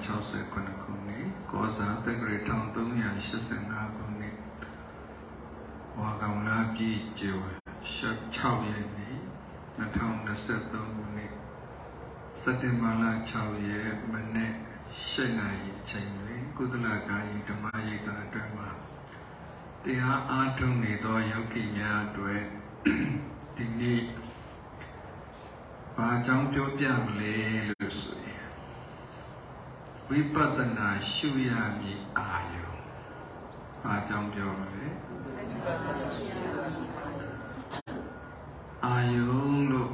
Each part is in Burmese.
2569ခုနှစ်ကောဇာတက္ကရာ1385ခုနှစ်ဝါကောင်လာပြည်ကျော်6ရက်နေ့2023ခုနှစ်စက်တင်ဘာလ6ရက်မနေ့7နာရီအချိန်တွင်ကုသလကာယဓမ္မရိပ်သာအတွင်းမှာတရားအားထုတ်နေသောယောဂီများအတွက်ဒီနေ့ဘာကြောင့်ပြောပြမလဲလို့ဆိုရင် ဝိပဿနာရှုရမည်အာယုဘာကြောင့်ပြောမလဲအာယုလို့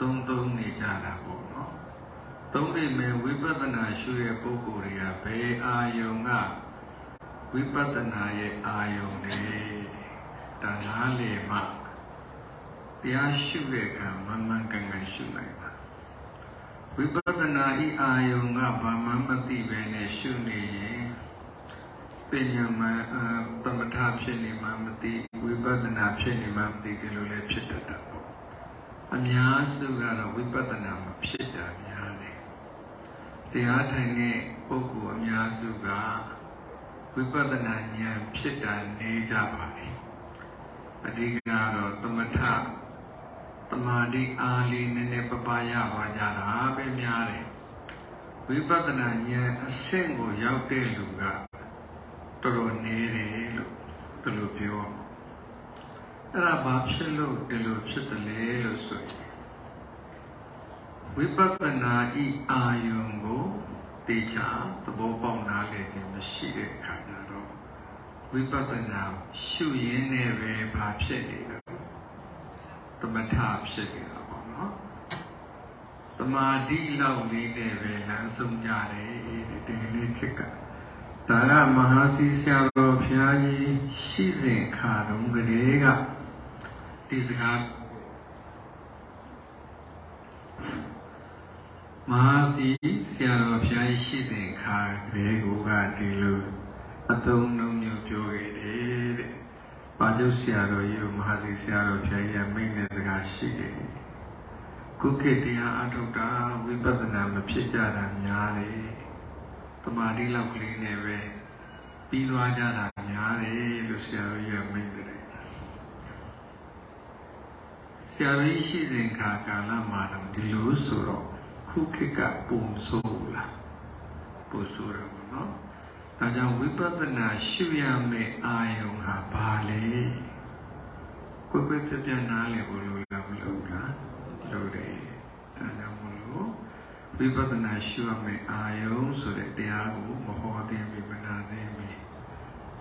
သုံးသုံးနေကြတာပေါ့နော်သုံးပေမဲ့ဝိပဿနာရှုတဲ့ပုဂ္ဂိုလ်တွေကဘယ်အာယုကဝိပဿနာရဲ့အာယုလဲဒါနားလေမှတရားရှုတဲ့အခါမမှန်ကန်ကန်ရှုနိုင်ပါ ဝိပဿနာဤအာယုံကဘာမှမသိပဲနဲ့ရှုနေရင်ပညာမသမထဖြစ်နေမှမသိဝိပဿနာဖြစ်နေမှမသိဒီလိုလည်းဖြစ်တတ်တာပေါ့အများစုကတော့ဝိပဿနာမဖြစ်တာများတယ်တရားထိုင်တဲ့ပုဂ္ဂိုလ်အများစုကဝိပဿနာဉာဏ်ဖြစ်တာနေကြပါလေအဓိကတော့သမထ တမာတိအားလေးနည်းနည်းပပရပါကြတာပဲများတယ်ဝိပဿနာဉာဏ်အဆင့်ကိုရောက်တဲ့လူကတော်တော်နေတယ်လို့ဒီလိုပြောအဲ့ဒါဘာဖြစ်လို့ဒီလိုဖြစ်တယ်လဲလို့ဆိုရင်ဝိပဿနာဤအာယုံကိုတေချာသဘောပေါက်နားလည်ခြင်းမရှိတဲ့အခါကျတော့ဝိပဿနာရှုရင်းနဲ့ပဲဘာဖြစ်နေလဲ သမထဖြစ်နေတာပေါ့နော်တမာတိလောက်လေးနဲ့ပဲလမ်းဆုံးကြတယ်ဒီနေ့ခေတ်ကဒါကမဟာစီဆရာတော်ဘုရားကြီးရှိစဉ်ခါတုန်းကလေးကဒီစကားမဟာစီဆရာတော်ဘုရားကြီးရှိစဉ်ခါကလေးကဒီလိုအသုံးနှုန်းမျိုးပြောခဲ့တယ်တဲ့ ပါကျုပ်ဆရာတော်ကြီးကိုမဟာစီဆရာတော်ဘုရားကြီးကမိန့်တဲ့စကားရှိတယ်ကုခေတ်တရားအထုတ်တာဝိပဿနာမဖြစ်ကြတာများတယ်တမာတိလောက်ကလေးနဲ့ပဲပြီးသွားကြတာများတယ်လို့ဆရာတော်ကြီးကမိန့်တယ်ဆရာတော်ကြီးရှိစဉ်ခါကာလမှာတော့ဒီလိုဆိုတော့ခုခေတ်ကပုံဆိုးလားပုံဆိုးတယ်ပေါ့နော် ဒါကြောင့်ဝိပဿနာရှုရမယ့်အာယုံဟာဘာလဲကိုယ်ကိုယ်ပြပြနားလည်ဖို့လိုလားမလိုလားလိုတယ်ဒါကြောင့်မလို့ဝိပဿနာရှုရမယ့်အာယုံဆိုတဲ့တရားကိုမဟောသေးပြီမနာသေးပြီ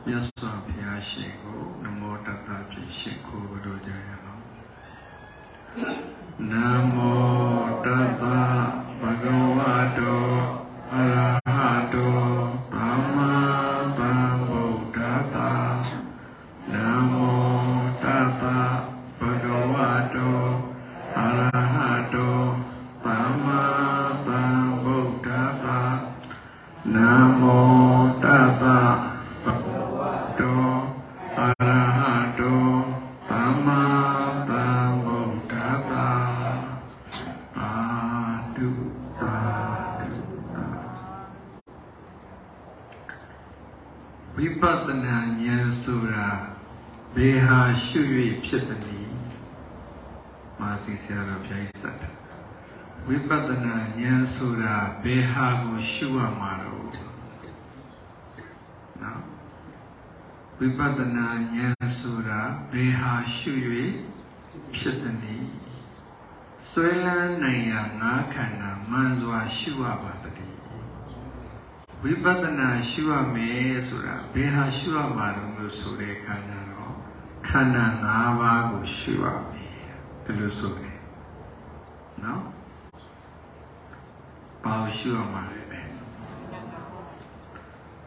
မြတ်စွာဘုရားရှင်ကိုနမောတတ္တဖြင့်ရှင်ကိုဘုရားကြရအောင်နမောတတ္တဘဂဝတောအရဟတောသ ရှု၍ဖြစ်သနည်းမာစီဆရာတော်ဘုရားကြီးစတ်တယ်ဝိပဿနာဉာဏ်ဆိုတာဘယ်ဟာကိုရှုရမှာတော့နော်ဝိပဿနာဉာဏ်ဆိုတာဘယ်ဟာရှု၍ဖြစ်သနည်းဆွဲလန်းနိုင်ရာငါးခန္ဓာမှန်စွာရှုရပါတည်းဝိပဿနာရှုရမယ်ဆိုတာဘယ်ဟာရှုရမှာလို့ဆိုတဲ့ခန္ဓာတော့ ခန္ဓာ၅ပါးကိုရှုရမယ်ဘယ်လိုဆိုလဲနော်ဘာကိုရှုရမှာလဲ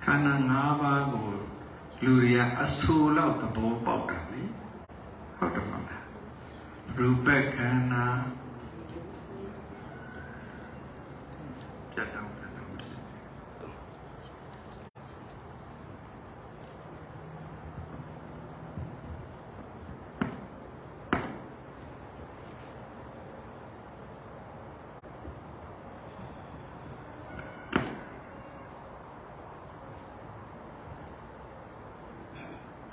ခန္ဓာ၅ပါးကိုလူတွေကအဆူလောက်သဘောပေါက်တာလေဟုတ်တယ်မလားရူပခန္ဓာပြတ်တော့ပြတ်တော့ရ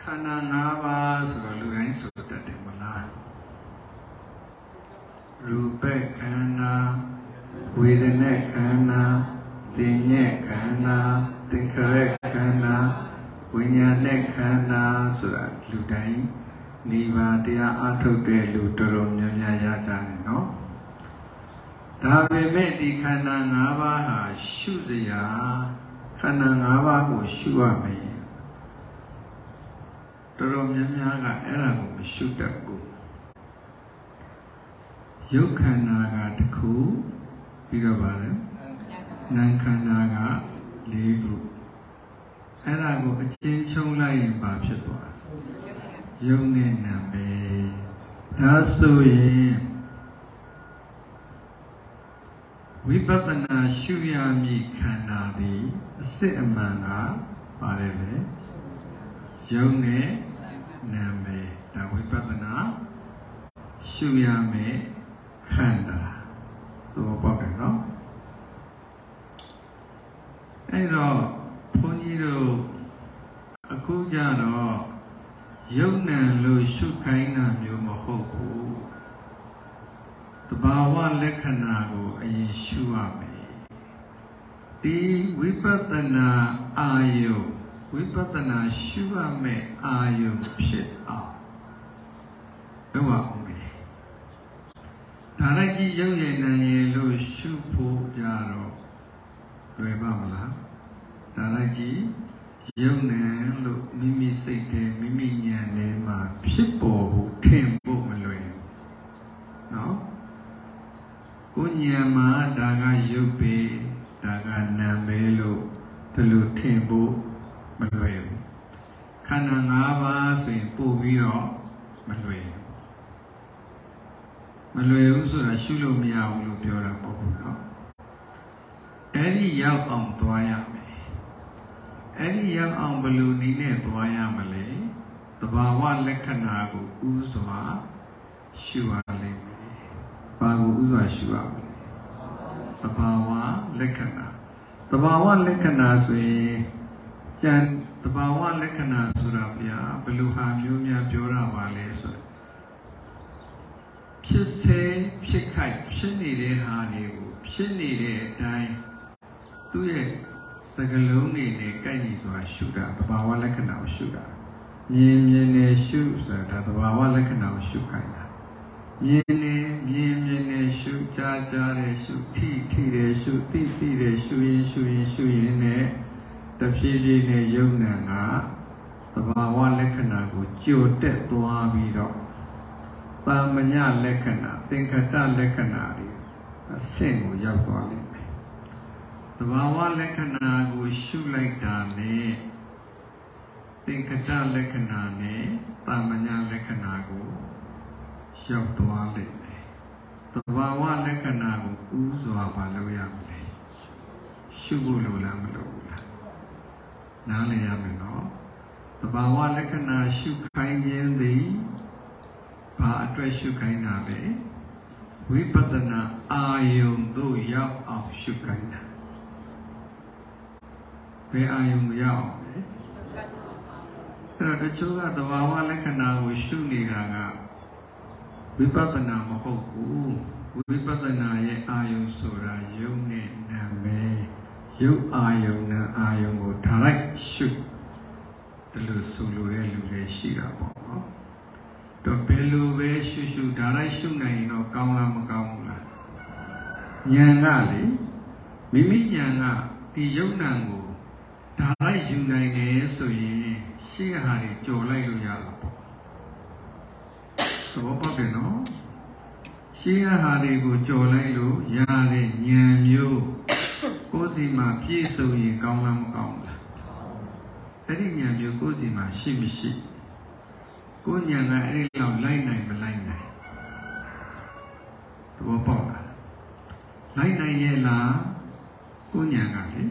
ခ န္ဓာ၅ပါးဆိုတော့လူတိုင်းဆိုတတ်တယ်မလားရူပခန္ဓာဝေဒနာခန္ဓာသင်ညက်ခန္ဓာသင်္ခရခန္ဓာဝိညာဉ်နဲ့ခန္ဓာဆိုတာလူတိုင်းနိဗ္ဗာန်တရားအထုတ်တဲ့လူတော်တော်များများရကြတယ်နော်ဒါပေမဲ့ဒီခန္ဓာ၅ပါးဟာရှုစရာခန္ဓာ၅ပါးကိုရှုရမယ် တော်တော်များများကအဲ့ဒါကိုမရှုတတ်ဘူးရုပ်ခန္ဓာကတစ်ခုပြီးတော့ဗါလဲနာမ်ခန္ဓာက၄ခုအဲ့ဒါကိုအချင်းချုပ်လိုက်ရင်ဘာဖြစ်သွားလဲရုပ်နဲ့နာမ်ပဲဒါဆိုရင်ဝိပဿနာရှုရမည့်ခန္ဓာသည်အစစ်အမှန်ကပါတယ်လေ ယုံနဲ့နာမည်ဒါဝိပဿနာရှုရမယ်ခန္ဓာသဘောပေါက်တယ်နော်အဲ့တော့ဘုန်းကြီးတို့အခုကြတော့ယုံနံလို့ရှုခိုင်းတာမျိုးမဟုတ်ဘူးတဘာဝလက္ခဏာကိုအရင်ရှုရမယ်ဒီဝိပဿနာအာယု ဝိပဿနာရှုရမယ်အာယုဖြစ်အောင်လုပ်ရအောင်မယ်ဒါလိုက်ကြီးရုပ်ရည်နာရည်လို့ရှုဖို့ကြတော့လွယ်ပါမလားဒါလိုက်ကြီးယုံနံလို့မိမိစိတ်ထဲမိမိဉာဏ်ထဲမှာဖြစ်ပေါ်ဖို့ထင်ဖို့မလွယ်ဘူးနော်ကိုဉာဏ်မှာဒါကရုပ်ပဲဒါကနာမ်ပဲလို့ဒီလိုထင်ဖို့ မလွယ်ဘူးခန္ဓာ၅ပါးဆိုရင်ပို့ပြီးတော့မလွယ်ဘူးမလွယ်ဘူးဆိုတာရှုလို့မရဘူးလို့ပြောတာမဟုတ်ဘူးเนาะအဲ့ဒီရောက်အောင်သွားရမယ်အဲ့ဒီရောက်အောင်ဘယ်လိုနည်းနဲ့သွားရမလဲသဘာဝလက္ခဏာကိုဥစွာရှုရလိမ့်မယ်ဘာကိုဥစွာရှုရမလဲသဘာဝလက္ခဏာသဘာဝလက္ခဏာဆိုရင် ကြံတဘာဝလက္ခဏာဆိုတာဗျာဘယ်လိုဟာမျိုးများပြောရပါလဲဆိုတော့ဖြစ်စေဖြစ်ခိုက်ဖြစ်နေတဲ့ဟာတွေကိုဖြစ်နေတဲ့အတိုင်းသူ့ရဲ့စကလုံးတွေနဲ့ကိုက်ညီစွာရှုတာတဘာဝလက္ခဏာကိုရှုတာမြင်မြင်နဲ့ရှုဆိုတာတဘာဝလက္ခဏာကိုရှုခိုင်းတာမြင်နေမြင်မြင်နဲ့ရှုကြားကြားတဲ့ရှုထိထိတဲ့ရှုသိသိတဲ့ရှုရင်ရှုရင်ရှုရင်နဲ့ တဖြည်းဖြည်းနဲ့ယုံနံကသဘာဝလက္ခဏာကိုကြိုတက်သွားပြီးတော့ပါမညလက္ခဏာသင်္ခတလက္ခဏာတွေအဆင့်ကိုရောက်သွားလိမ့်မယ်သဘာဝလက္ခဏာကိုရှုလိုက်တာနဲ့သင်္ခတလက္ခဏာနဲ့ပါမညလက္ခဏာကိုရောက်သွားလိမ့်မယ်သဘာဝလက္ခဏာကိုဥစွာပါလို့ရမလဲရှုဖို့လိုလားမလိုဘူးလား နားလည်ရမယ်နော်သဘာဝလက္ခဏာရှုခိုင်းခြင်းသည်ဘာအတွက်ရှုခိုင်းတာလဲဝိပဿနာအာယုံတို့ရောက်အောင်ရှုခိုင်းတာဘယ်အာယုံကိုရောက်အောင်လဲအဲ့တော့တချို့ကသဘာဝလက္ခဏာကိုရှုနေတာကဝိပဿနာမဟုတ်ဘူးဝိပဿနာရဲ့အာယုံဆိုတာယုံနဲ့နာမည် ရုပ်အာယုံနဲ့အာယုံကို direct ရှုဒီလိုဆိုလိုတဲ့လူတွေရှိတာပေါ့နော်တော့ဘယ်လိုပဲရှုရှု direct ရှုနိုင်ရင်တော့ကောင်းလားမကောင်းဘူးလားဉာဏ်ကလေမိမိဉာဏ်ကဒီယုံနံကို direct ယူနိုင်တယ်ဆိုရင်ရှေ့ဟာတွေကြော်လိုက်လို့ရတာပေါ့သဘောပေါက်တယ်နော်ရှေးဟာတွေကိုကြော်လိုက်လို့ရတဲ့ဉာဏ်မျိုး ကိုယ်စီမှာပြည့်စုံရင်ကောင်းလားမကောင်းဘူးလားအဲ့ဒီဉာဏ်မျိုးကိုယ်စီမှာရှိမရှိကိုယ်ဉာဏ်ကအဲ့ဒီလောက်လိုက်နိုင်မလိုက်နိုင်သဘောပေါက်လားလိုက်နိုင်ရဲ့လားကိုယ်ဉာဏ်ကလေ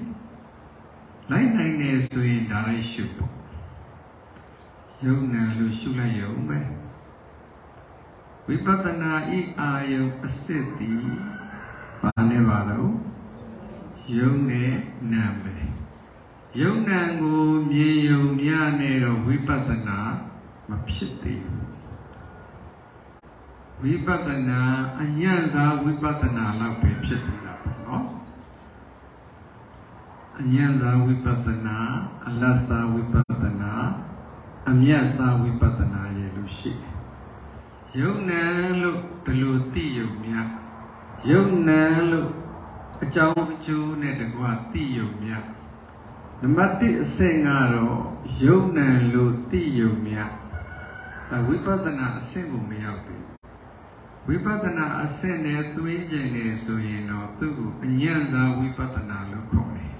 လိုက်နိုင်တယ်ဆိုရင်ဒါလည်းရှုပေါ့ယုံနာလို့ရှုလိုက်ရုံပဲဝိပဿနာဤအာယုံအစစ်သည်ဘာနဲ့ပါတော့ ယုံနဲ့နာပဲယုံနာကိုမြင်ယုံများနဲ့တော့ဝိပဿနာမဖြစ်သေးဘူးဝိပဿနာအညံ့စားဝိပဿနာလောက်ပဲဖြစ်နေတာပေါ့နော်အညံ့စားဝိပဿနာအလတ်စားဝိပဿနာအမြတ်စားဝိပဿနာရဲ့လို့ရှိတယ်ယုံနံလို့ဒီလိုသိယုံမြတ်ယုံနံလို့ အကြောင်းအကျိုးနဲ့တကွာသိယုံမြတ်နံပါတ်1အဆင့်ကတော့ယုံနံလို့သိယုံမြတ်ဒါဝိပဿနာအဆင့်ကိုမရောက်ဘူးဝိပဿနာအဆင့်နဲ့သွင်းကျင်နေဆိုရင်တော့သူ့ကိုအညံ့စားဝိပဿနာလို့ခေါ်တယ်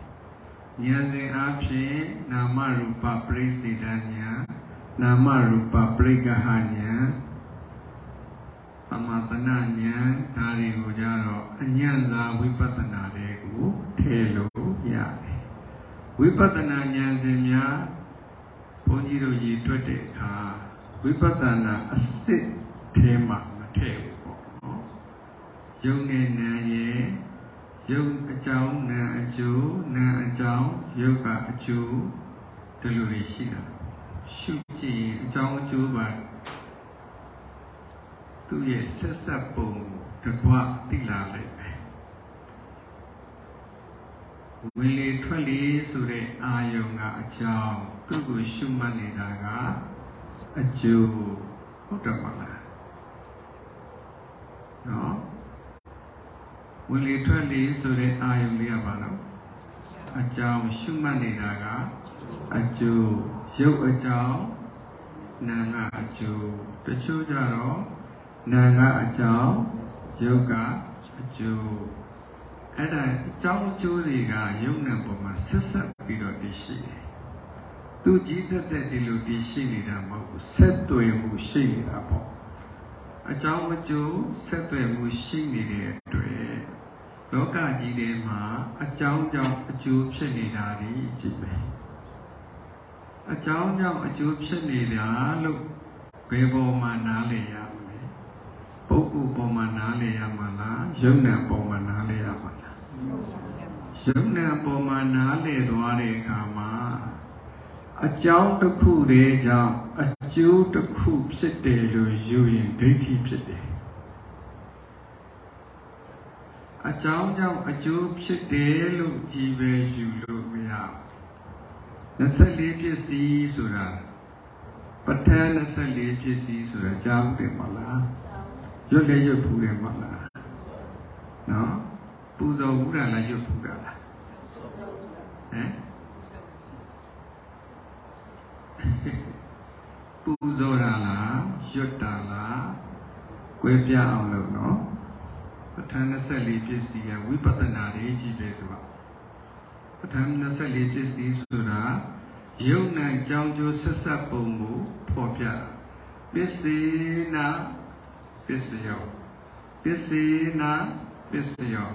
ဉာဏ်စဉ်အားဖြင့်နာမရူပပရိစေတဉာဏ်နာမရူပပရိက္ခဟဉာဏ် သမတနာဉာဏ်ဒါတွေကိုကြတော့အညံ့စားဝိပဿနာတွေကိုထည့်လို့ရတယ်ဝိပဿနာဉာဏ်စဉ်များဘုန်းကြီးတို့ရည်တွက်တဲ့အခါဝိပဿနာအစစ်ထဲမှာမထည့်ဘူးပေါ့နော်ယုံနဲ့နာရဲ့ယုံအကြောင်းနာအကျိုးနာအကြောင်းယုတ်ကအကျိုးဒီလိုတွေရှိတာရှုကြည့်ရင်အကြောင်းအကျိုးပါ သူ့ရဲ့ဆက်ဆက်ပုံတကွသိလာလိုက်မယ်ဝင်လေထွက်လေဆိုတဲ့အာယုံကအကြောင်းသူ့ကိုရှုမှတ်နေတာကအကျိုးဟုတ်တယ်မလားနော်ဝင်လေထွက်လေဆိုတဲ့အာယုံလေးကဘာလို့အကြောင်းရှုမှတ်နေတာကအကျိုးရုပ်အကြောင်းနာငါအကျိုးတချို့ကြတော့ နာငါအကြောင်းရုပ်ကအကျိုးအဲ့ဒါအကြောင်းအကျိုးတွေကယုံနဲ့ပုံမှာဆက်ဆက်ပြီးတော့တည်ရှိတယ်သူကြည့်တတ်တဲ့ဒီလိုတည်ရှိနေတာမဟုတ်ဘူးဆက်သွယ်မှုရှိနေတာပေါ့အကြောင်းအကျိုးဆက်သွယ်မှုရှိနေတဲ့အတွက်လောကကြီးထဲမှာအကြောင်းကြောင့်အကျိုးဖြစ်နေတာကြီးကြည့်မယ်အကြောင်းကြောင့်အကျိုးဖြစ်နေတာလို့ဘယ်ပေါ်မှာနားလည်ရမလဲ ပုဂ္ဂိုလ်ပေါ်မှာနားလည်ရမှာလားယုံနာပေါ်မှာနားလည်ရမှာလားယုံနာပေါ်မှာနားလည်သွားတဲ့အခါမှာအကြောင်းတစ်ခုတည်းကြောင့်အကျိုးတစ်ခုဖြစ်တယ်လို့ယူရင်ဒိဋ္ဌိဖြစ်တယ်အကြောင်းကြောင့်အကျိုးဖြစ်တယ်လို့ကြည်ပဲယူလို့မရ24ပစ္စည်းဆိုတာပဋ္ဌာန်း24ပစ္စည်းဆိုတာကြားဘူးတယ်မလား ရွတ်လည်းရွတ်ဘူးတယ်မလားနော်ပူဇော်ဘူးလားရွတ်ဘူးလားဟမ်ပူဇော်တာလားရွတ်တာလားကွဲပြားအောင်လုပ်နော်ပဋ္ဌာန်း24ပစ္စည်းကဝိပဿနာရေးကြည့်ပဲသူကပဋ္ဌာန်း24ပစ္စည်းဆိုတာယုံနိုင်ကြောင်းကျိုးဆက်ဆက်ပုံကိုဖော်ပြပစ္စေနာ ပစ္စယောပစ္စေနာပစ္စယော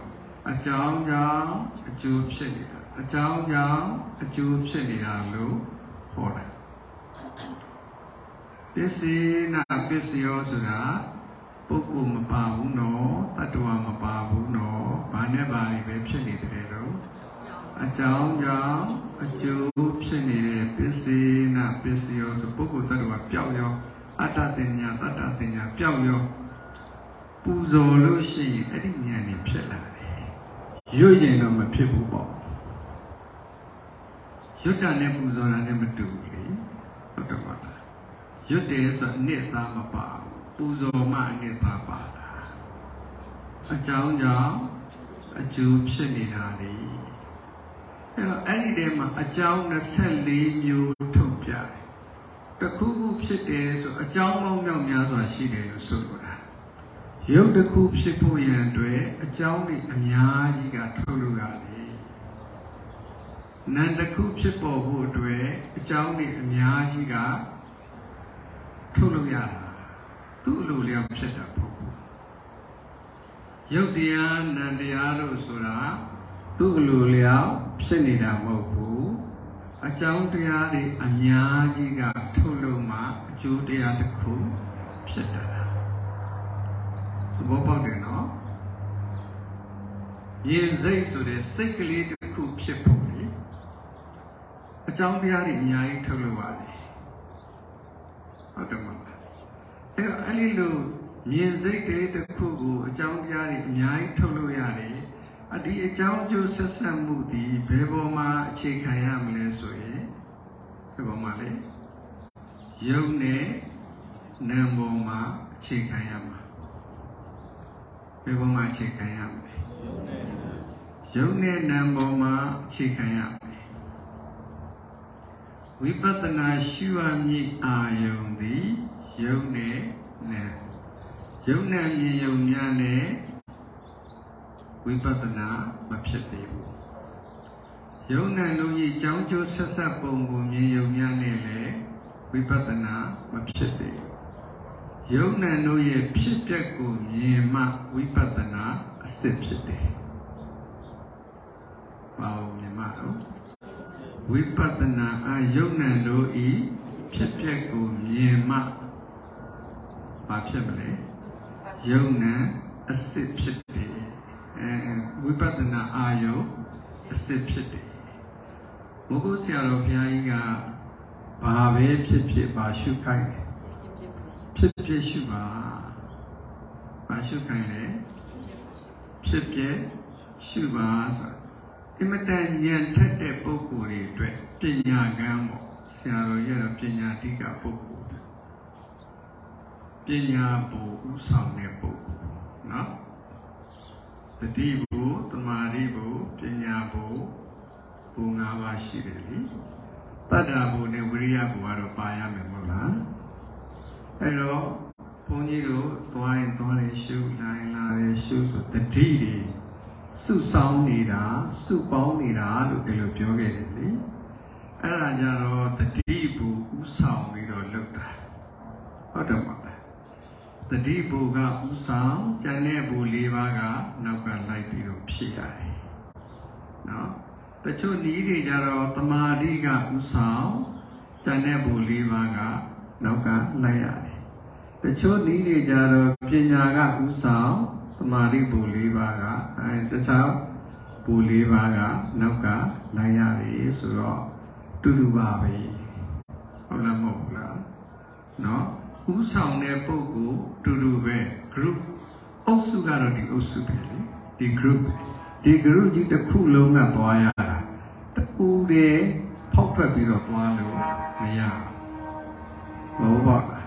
အကြောင်းကြောင့်အကျိုးဖြစ်နေတာအကြောင်းကြောင့်အကျိုးဖြစ်နေတာလို့ဟောတယ်ပစ္စေနာပစ္စယောဆိုတာပုဂ္ဂိုလ်မပါဘူးနော်တ attva မပါဘူးနော်ဘာနဲ့ဘာတွေပဲဖြစ်နေတယ်တော့အကြောင်းကြောင့်အကျိုးဖြစ်နေတဲ့ပစ္စေနာပစ္စယောဆိုပုဂ္ဂိုလ်တ attva ပျောက်ရောအ တ္တတင်ညာတတ္တတင်ညာပျောက်ရောပူဇော်လို့ရှိရင်အဲ့ဒီဉာဏ်นี่ဖြစ်လာတယ်ရွတ်ရင်တော့မဖြစ်ဘူးပေါ့ရွတ်တာနဲ့ပူဇော်တာနဲ့မတူဘူးလေဟုတ်တယ်ပါလားရွတ်တယ်ဆိုအနှစ်သားမပါဘူးပူဇော်မှအနှစ်သားပါတာအကြောင်းကြောင့်အကျိုးဖြစ်နေတာလေအဲ့တော့အဲ့ဒီထဲမှာအကြောင်း24မျိုးထုတ်ပြတယ် တခုခုဖြစ်တယ်ဆိုအကြောင်းပေါင်းမြောက်များစွာရှိတယ်လို့ဆိုလိုတာရုပ်တစ်ခုဖြစ်ဖို့ရန်အတွက်အကြောင်းတွေအများကြီးကထုတ်လို့ရတယ်နာမ်တစ်ခုဖြစ်ပေါ်ဖို့အတွက်အကြောင်းတွေအများကြီးကထုတ်လို့ရတာသူ့အလိုလျောက်ဖြစ်တာပေါ့ရုပ်တရားနာမ်တရားလို့ဆိုတာသူ့အလိုလျောက်ဖြစ်နေတာမဟုတ်ဘူး အကြောင်းတရားတွေအများကြီးကထုတ်လို့မှအကျိုးတရားတစ်ခုဖြစ်တာသဘောပေါက်တယ်နော်ရင်စိတ်ဆိုတဲ့စိတ်ကလေးတစ်ခုဖြစ်ဖို့လေအကြောင်းတရားတွေအများကြီးထုတ်လို့ရတယ်ဟုတ်တယ်မလားအဲ့တော့အဲ့ဒီလိုမြင်စိတ်တွေတစ်ခုကိုအကြောင်းတရားတွေအများကြီးထုတ်လို့ရတယ် အဒီအကြောင်းအကျိုးဆက်ဆက်မှုဒီဘယ်ပေါ်မှာအခြေခံရမလဲဆိုရင်ဘယ်ပေါ်မှာလဲယုံနဲ့နာမ်ပေါ်မှာအခြေခံရမှာဘယ်ပေါ်မှာအခြေခံရမလဲယုံနဲ့နာမ်ပေါ်မှာအခြေခံရမယ်ဝိပဿနာရှုရမည်အာယုံသည်ယုံနဲ့နာမ်ယုံနဲ့မြင်ယုံများနဲ့ဝိ ပဿနာမဖြစ်သေးဘူးယုံနဲ့လုံးကြီးကြောင်းကျိုးဆက်ဆက်ပုံကိုမြင်ယုံများနဲ့လည်းဝိပဿနာမဖြစ်သေးဘူးယုံနဲ့တို့ရဲ့ဖြစ်ပျက်ကိုမြင်မှဝိပဿနာအစစ်ဖြစ်တယ်။ဘာလို့မြင်မှတော့ဝိပဿနာအာယုံနဲ့တို့ဤဖြစ်ပျက်ကိုမြင်မှဘာဖြစ်မလဲ။ယုံနဲ့အစစ်ဖြစ်တယ်။အဲဝိ ပဿနာအာယုံအစစ်ဖြစ်တယ်။ဘုဂုဆရာတော်ဘုရားကြီးကဘာပဲဖြစ်ဖြစ်ပါရှုခိုင်းတယ်ဖြစ်ဖြစ်ရှုပါဘာရှုခိုင်းလဲဖြစ်ဖြစ်ရှုပါဆိုအင်မတန်ဉာဏ်ထက်တဲ့ပုဂ္ဂိုလ်တွေအတွက်ပညာကံပေါ့ဆရာတော်ရဲ့ပညာတိကပုဂ္ဂိုလ်ပညာဘူဥဆောင်တဲ့ပုဂ္ဂိုလ်နော် တတိဘူတမာတိဘူပညာဘူဘူ၅ပါးရှိတယ်လေတတ္တဘူနဲ့ဝိရိယဘူကတော့ပါရမယ်မဟုတ်လားအဲ့တော့ဘုန်းကြီးတို့သွားရင်သွားတယ်ရှုလာရင်လာတယ်ရှုဆိုတတိတွေစုဆောင်းနေတာစုပေါင်းနေတာလို့ဒီလိုပြောခဲ့တယ်လေအဲ့ဒါကြတော့တတိဘူဥဆောင်ပြီးတော့လုပ်တာဟုတ်တယ်မလားတ တတိဘူကဥဆောင်ကျန်တဲ့ဘူ၄ပါးကနောက်ကလိုက်ပြီးတော့ဖြစ်ရတယ်နော်တချို့ဤတွေကြတော့တမာတိကဥဆောင်ကျန်တဲ့ဘူ၄ပါးကနောက်ကလိုက်ရတယ်တချို့ဤတွေကြတော့ပညာကဥဆောင်တမာတိဘူ၄ပါးကအဲတခြားဘူ၄ပါးကနောက်ကလိုက်ရတယ်ဆိုတော့တူတူပါပဲဟုတ်လားမဟုတ်လားနော် ဥဆောင်တဲ့ပုဂ္ဂိုလ်တူတူပဲ group အုပ်စုကတော့ဒီအုပ်စုပဲလေဒီ group ဒီ group ကြီးတစ်ခုလုံးကသွားရတာတူတယ်ဖောက်ထွက်ပြီးတော့သွားလို့မရဘူးဘောပါ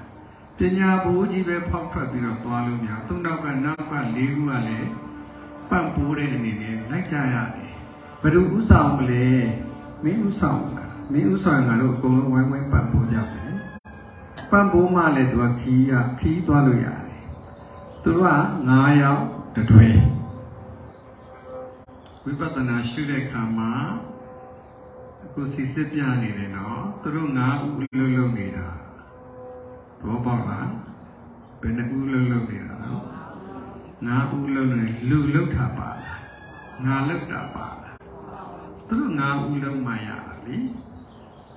ပညာဘိုးကြီးပဲဖောက်ထွက်ပြီးတော့သွားလို့မရသုံးနောက်ကနောက်ကလေးခုကလည်းပန့်ပိုးတဲ့အနေနဲ့လိုက်ကြရတယ်ဘယ်သူဥဆောင်မလဲမင်းဥဆောင်လားမင်းဥဆောင်ငါတို့အကုန်လုံးဝိုင်းဝိုင်းပန့်ပိုးကြမယ် ပန့်ပိုးမှလည်းသူကခီးရခီးသွားလို့ရတယ်သူတို့က9ယောက်တွဲဝိပဿနာရှုတဲ့အခါမှာအခုစီစစ်ပြနေတယ်နော်သူတို့9ဦးလှုပ်လှုပ်နေတာဘောပေါက်လားဘယ်နှဦးလှုပ်လှုပ်နေတာလဲငါဦးလှုပ်နေလူလှုပ်တာပါလားငါလှုပ်တာပါလားသူတို့ငါဦးလှုပ်မှရတာလေ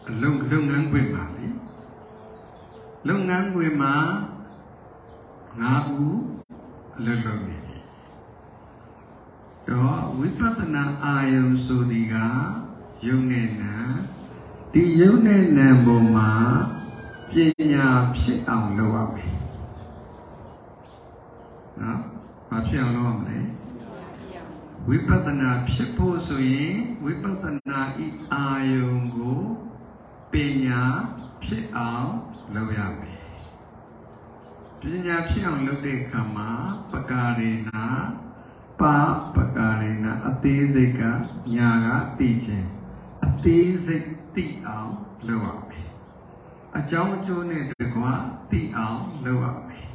အလုံးလုပ်ငန်းခွင်မှာ လေလုပ်ငန်းခွင်မှာငါဦးအလုပ်လုပ်နေတယ်တော့ဝိပဿနာအာယုံဆိုဒီကယုံနဲ့နာဒီယုံနဲ့နာပုံမှာပညာဖြစ်အောင်လုပ်ရမယ်နော်ဘာဖြစ်အောင်လုပ်ရမလဲဝိပဿနာဖြစ်ဖို့ဆိုရင်ဝိပဿနာဤအာယုံကိုပညာဖြစ်အောင် လုပ်ရမယ်ပညာဖြစ်အောင်လုပ်တဲ့အခါမှာပကာရေနာပါပကာရေနာအသေးစိတ်ကညာကသိခြင်းအသေးစိတ်သိအောင်လုပ်ရမယ်အကြောင်းအကျိုးနဲ့တကွာသိအောင်လုပ်ရမယ်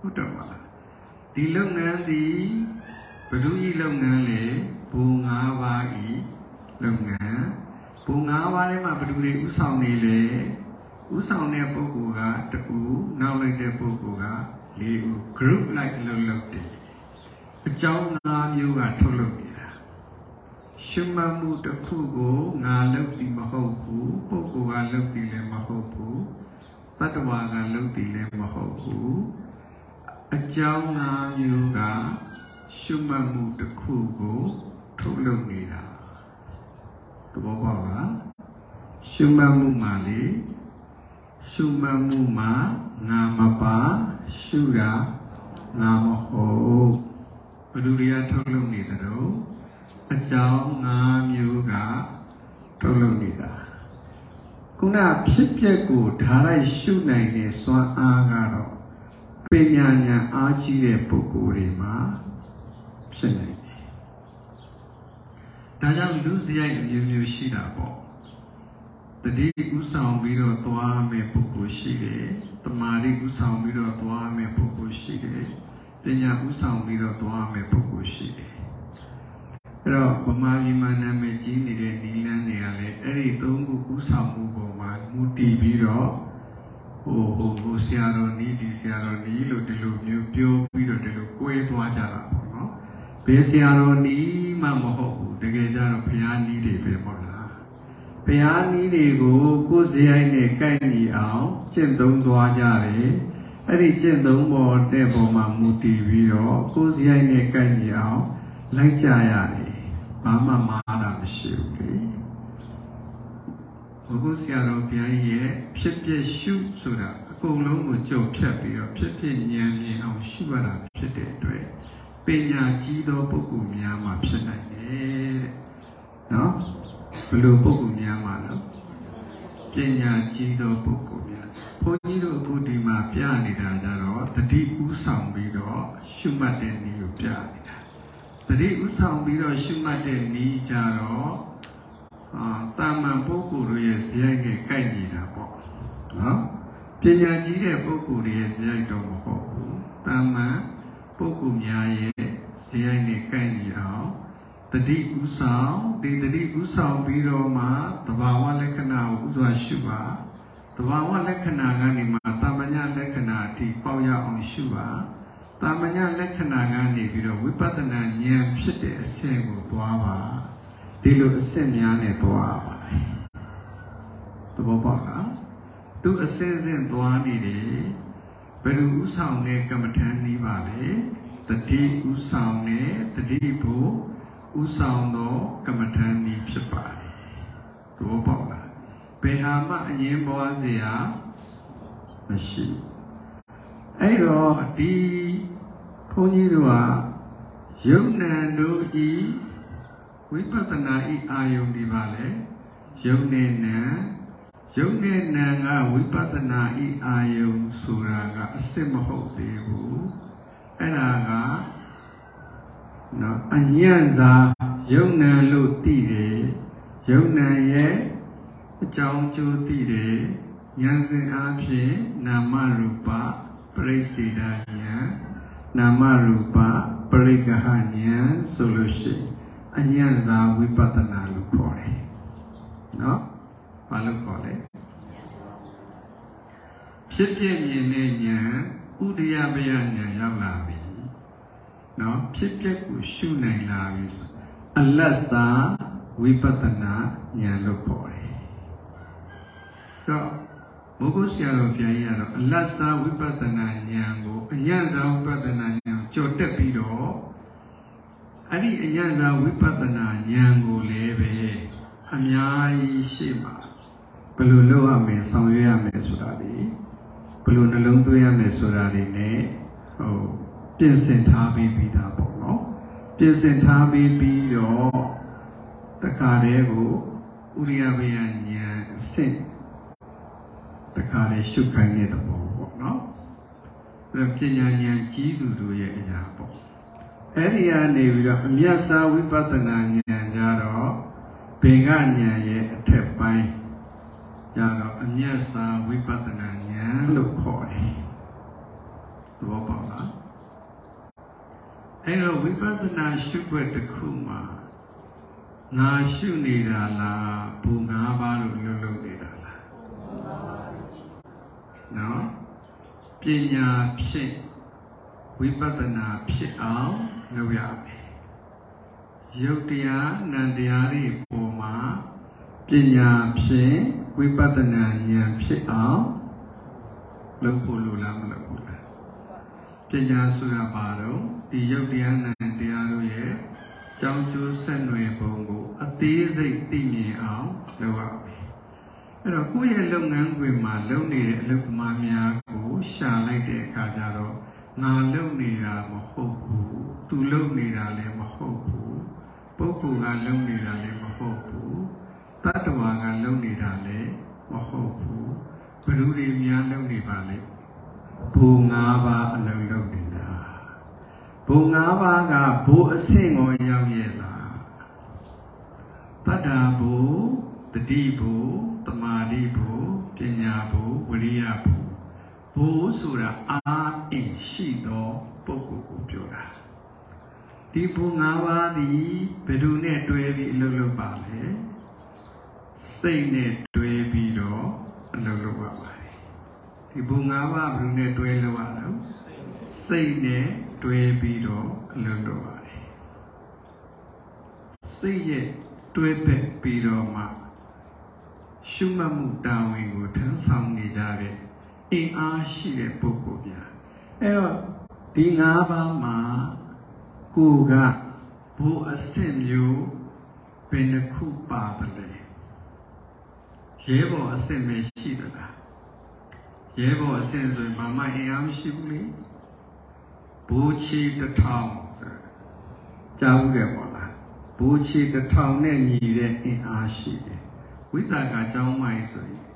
ဟုတ်တယ်မလားဒီလုပ်ငန်းသည်ဘဒုဤလုပ်ငန်းလေဘူ၅ပါးဤလုပ်ငန်းဘူ၅ပါးထဲမှာဘဒုတွေဥဆောင်နေလေ ဥဆောင်တဲ့ပုဂ္ဂိုလ်ကတူနောက်လိုက်တဲ့ပုဂ္ဂိုလ်က၄ဦး group like လုပ်လုပ်တယ်အကြောင်း၅မျိုးကထုတ်လုပ်နေတာရှုမှတ်မှုတစ်ခုကိုငါလုပ်ပြီးမဟုတ်ဘူးပုဂ္ဂိုလ်ကလုပ်ပြီးလည်းမဟုတ်ဘူးတတ္တဝါကလုပ်ပြီးလည်းမဟုတ်ဘူးအကြောင်း၅မျိုးကရှုမှတ်မှုတစ်ခုကိုထုတ်လုပ်နေတာသဘောပေါက်လားရှုမှတ်မှုမှလေ ရှုမှတ်မှုမှာငါမပါရှုတာငါမဟုတ်ဘယ်သူတွေကထုတ်လုပ်နေသလဲအကြောင်း၅မျိုးကထုတ်လုပ်နေတာခုနဖြစ်ပျက်ကိုဓာတ်ရိုက်ရှုနိုင်တဲ့စွမ်းအားကတော့ပညာဉာဏ်အားကြီးတဲ့ပုဂ္ဂိုလ်တွေမှာဖြစ်နိုင်တယ်။ဒါကြောင့်လူစရိုက်အမျိုးမျိုးရှိတာပေါ့။ တတိဥဆောင်ပြီးတော့သွားမယ်ပုဂ္ဂိုလ်ရှိတယ်။တမာတိဥဆောင်ပြီးတော့သွားမယ်ပုဂ္ဂိုလ်ရှိတယ်။ပညာဥဆောင်ပြီးတော့သွားမယ်ပုဂ္ဂိုလ်ရှိတယ်။အဲ့တော့ဗမာပြည်မှာနာမည်ကြီးနေတဲ့နီလန်းတွေကလည်းအဲ့ဒီသုံးခုဥဆောင်မှုပေါ်မှာမူတည်ပြီးတော့ဟိုဟိုဟိုဆရာတော်နီးဒီဆရာတော်နီးလို့ဒီလိုမျိုးပြောပြီးတော့ဒီလိုကိုယ်သွားကြတာပေါ့နော်ဘယ်ဆရာတော်နီးမှမဟုတ်ဘူးတကယ်ကြတော့ဘုရားနီးတွေပဲပေါ့လား ဘုရားနီးတွေကိုကိုယ်စရိုက်နဲ့ကိုက်ညီအောင်ကျင့်သုံးသွားကြတယ်အဲ့ဒီကျင့်သုံးပေါ်တဲ့ပေါ်မှာမူတည်ပြီးတော့ကိုယ်စရိုက်နဲ့ကိုက်ညီအောင်လိုက်ကြရတယ်ဘာမှမာတာမရှိဘူးလေဘုဟုဆရာတော်ဘုရားရဲ့ဖြစ်ပျက်ရှုဆိုတာအကုန်လုံးကိုကြုံဖြတ်ပြီးတော့ဖြစ်ဖြစ်ဉာဏ်မြင်အောင်ရှုရတာဖြစ်တဲ့အတွက်ပညာကြီးသောပုဂ္ဂိုလ်များမှာဖြစ်နိုင်တယ်တဲ့နော် ဘယ်လိုပုဂ္ဂိုလ်များမှာလဲပညာကြီးသောပုဂ္ဂိုလ်များဘုန်းကြီးတို့အခုဒီမှာပြနေတာကြတော့တတိဥဆောင်ပြီးတော့ရှုမှတ်တဲ့နည်းကိုပြနေတာတတိဥဆောင်ပြီးတော့ရှုမှတ်တဲ့နည်းကြတော့အာတာမန်ပုဂ္ဂိုလ်တို့ရဲ့ဇယိုက်နဲ့ကိုက်နေတာပေါ့နော်ပညာကြီးတဲ့ပုဂ္ဂိုလ်တွေရဲ့ဇယိုက်တော့မဟုတ်ဘူးတာမန်ပုဂ္ဂိုလ်များရဲ့ဇယိုက်နဲ့ကိုက်နေအောင် တတိဥဆောင်ဒီတတိဥဆောင်ပြီးတော့မှတဘာဝလက္ခဏာကိုဥစွာရှုပါတဘာဝလက္ခဏာကနေမှတာမညလက္ခဏာအထိပေါက်ရအောင်ရှုပါတာမညလက္ခဏာကနေပြီးတော့ဝိပဿနာဉာဏ်ဖြစ်တဲ့အဆင့်ကိုသွားပါဒီလိုအဆင့်များနဲ့သွားပါသဘောပေါက်လားသူအစင်းစင်းသွားနေတယ်ဘယ်လိုဥဆောင်တဲ့ကမ္မထန်နေပါလဲတတိဥဆောင်တဲ့တတိဘု ဥဆောင်သောကမ္မထန်นี้ဖြစ်ပါတယ်သဘောပေါက်လားဘယ်ဟာမှအငင်းပွားစရာမရှိအဲ့တော့ဒီဘုန်းကြီးတို့ဟာယုံနံတို့ဤဝိပဿနာဤအာယုန်ဒီပါလေယုံနေနံယုံနေနံကဝိပဿနာဤအာယုန်ဆိုတာကအစစ်မဟုတ်သေးဘူးအဲ့ဒါက နော်အညံ့စာယုံနံလို့သိတယ်ယုံနံရဲ့အကြောင်းကျိုးသိတယ်ဉာဏ်စဉ်အားဖြင့်နာမရူပပရိစေဒဉာဏ်နာမရူပပရိက္ခဟဉာဏ်ဆိုလို့ရှိရင်အညံ့စာဝိပဿနာလို့ခေါ်တယ်နော်ဘာလို့ခေါ်လဲဖြစ်ပြမြင်တဲ့ဉာဏ်ဥဒယပယဉာဏ်ရောက်လာပြီ နော်ဖြစ်ပျက်ကိုရှုနိုင်လာပြီဆိုအလတ်စာဝိပဿနာဉာဏ်လို့ခေါ်တယ်တော့ဘုဂုဆရာတော်ဘုရားကြီးကတော့အလတ်စာဝိပဿနာဉာဏ်ကိုအညံ့စာဝိပဿနာဉာဏ်ကိုကြော်တက်ပြီးတော့အဲ့ဒီအညံ့စာဝိပဿနာဉာဏ်ကိုလည်းပဲအများကြီးရှိမှာဘယ်လိုလုပ်ရမလဲဆောင်ရွက်ရမယ်ဆိုတာဒီဘယ်လိုနှလုံးသွင်းရမယ်ဆိုတာဒီ ਨੇ ဟို ပြင်ဆင်ထားပြီးပြီးသားပေါ့နော်ပြင်ဆင်ထားပြီးပြီးတော့တခါတည်းကိုဥရိယဘယဉာဏ်အဆင့်တခါတည်းရှုခိုင်းတဲ့သဘောပေါ့နော်အဲပညာဉာဏ်ကြီးသူတို့ရဲ့အရာပေါ့အဲ့ဒီကနေပြီးတော့အမျက်စာဝိပဿနာဉာဏ်ကြတော့ဘင်္ဂဉာဏ်ရဲ့အထက်ပိုင်းကြတော့အမျက်စာဝိပဿနာဉာဏ်လို့ခေါ်တယ်သဘောပေါက်လားအဲ့တော့ဝိ ပဿနာရှုွက်တစ်ခုမှာငါရှုနေတာလားဘူငါးပါးလို့လွတ်လွတ်နေတာလားနော်ပညာဖြင့်ဝိပဿနာဖြစ်အောင်လုပ်ရမယ်ယုတ်တရားနံတရားတွေပေါ်မှာပညာဖြင့်ဝိပဿနာဉာဏ်ဖြစ်အောင်လုပ်ဖို့လိုလားမလုပ်ဘူးလားပညာဆိုတာဘာတော့ ဒီယုတ်တရားနံတရားတို့ရဲ့ကြောင်းကျိုးဆက်နွယ်ပုံကိုအသေးစိတ်သိမြင်အောင်လုပ်ရမယ်အဲ့တော့ကိုယ့်ရဲ့လုပ်ငန်းခွင်မှာလုပ်နေတဲ့အလုပ်သမားများကိုရှာလိုက်တဲ့အခါကျတော့ငါလုပ်နေတာမဟုတ်ဘူးသူလုပ်နေတာလည်းမဟုတ်ဘူးပုဂ္ဂိုလ်ကလုပ်နေတာလည်းမဟုတ်ဘူးတတ္တဝါကလုပ်နေတာလည်းမဟုတ်ဘူးဘယ်သူတွေများလုပ်နေပါလဲဘူ၅ပါးအလုံးလုပ်နေတာ ဘူ၅ပါးကဘူအဆင့်ကိုရောက်ရဲ့လားတတ္တာဘူတတိဘူတမာတိဘူပညာဘူဝိရိယဘူဘူဆိုတာအာအင်ရှိသောပုဂ္ဂိုလ်ကိုပြောတာဒီဘူ၅ပါးသည်ဘယ်သူနဲ့တွဲပြီးအလုပ်လုပ်ပါလဲစိတ်နဲ့တွဲပြီးတော့အလုပ်လုပ်ရပါတယ်ဒီဘူ၅ပါးဘယ်သူနဲ့တွဲလုပ်ရလဲစိတ်နဲ့ တွဲပြီးတော့အလုပ်လုပ်ရတယ်စိတ်ရဲ့တွဲပက်ပြီးတော့မှရှုမှတ်မှုတာဝန်ကိုထမ်းဆောင်နေကြတဲ့အင်အားရှိတဲ့ပုဂ္ဂိုလ်များအဲ့တော့ဒီ၅ပါးမှာကိုကဘိုးအဆင့်မျိုးဘယ်နှခုပါတယ်လဲရဲဘော်အဆင့်ပဲရှိသလားရဲဘော်အဆင့်ဆိုရင်ဘာမှအင်အားမရှိဘူးလေ ဘိုးချီတစ်ထောင်ဆိုကြားဘူးတယ်ပေါ့လားဘိုးချီတစ်ထောင်နဲ့ညီတဲ့အင်အားရှိတယ်ဝိသကာကျောင်းမိုင်းဆိုရင်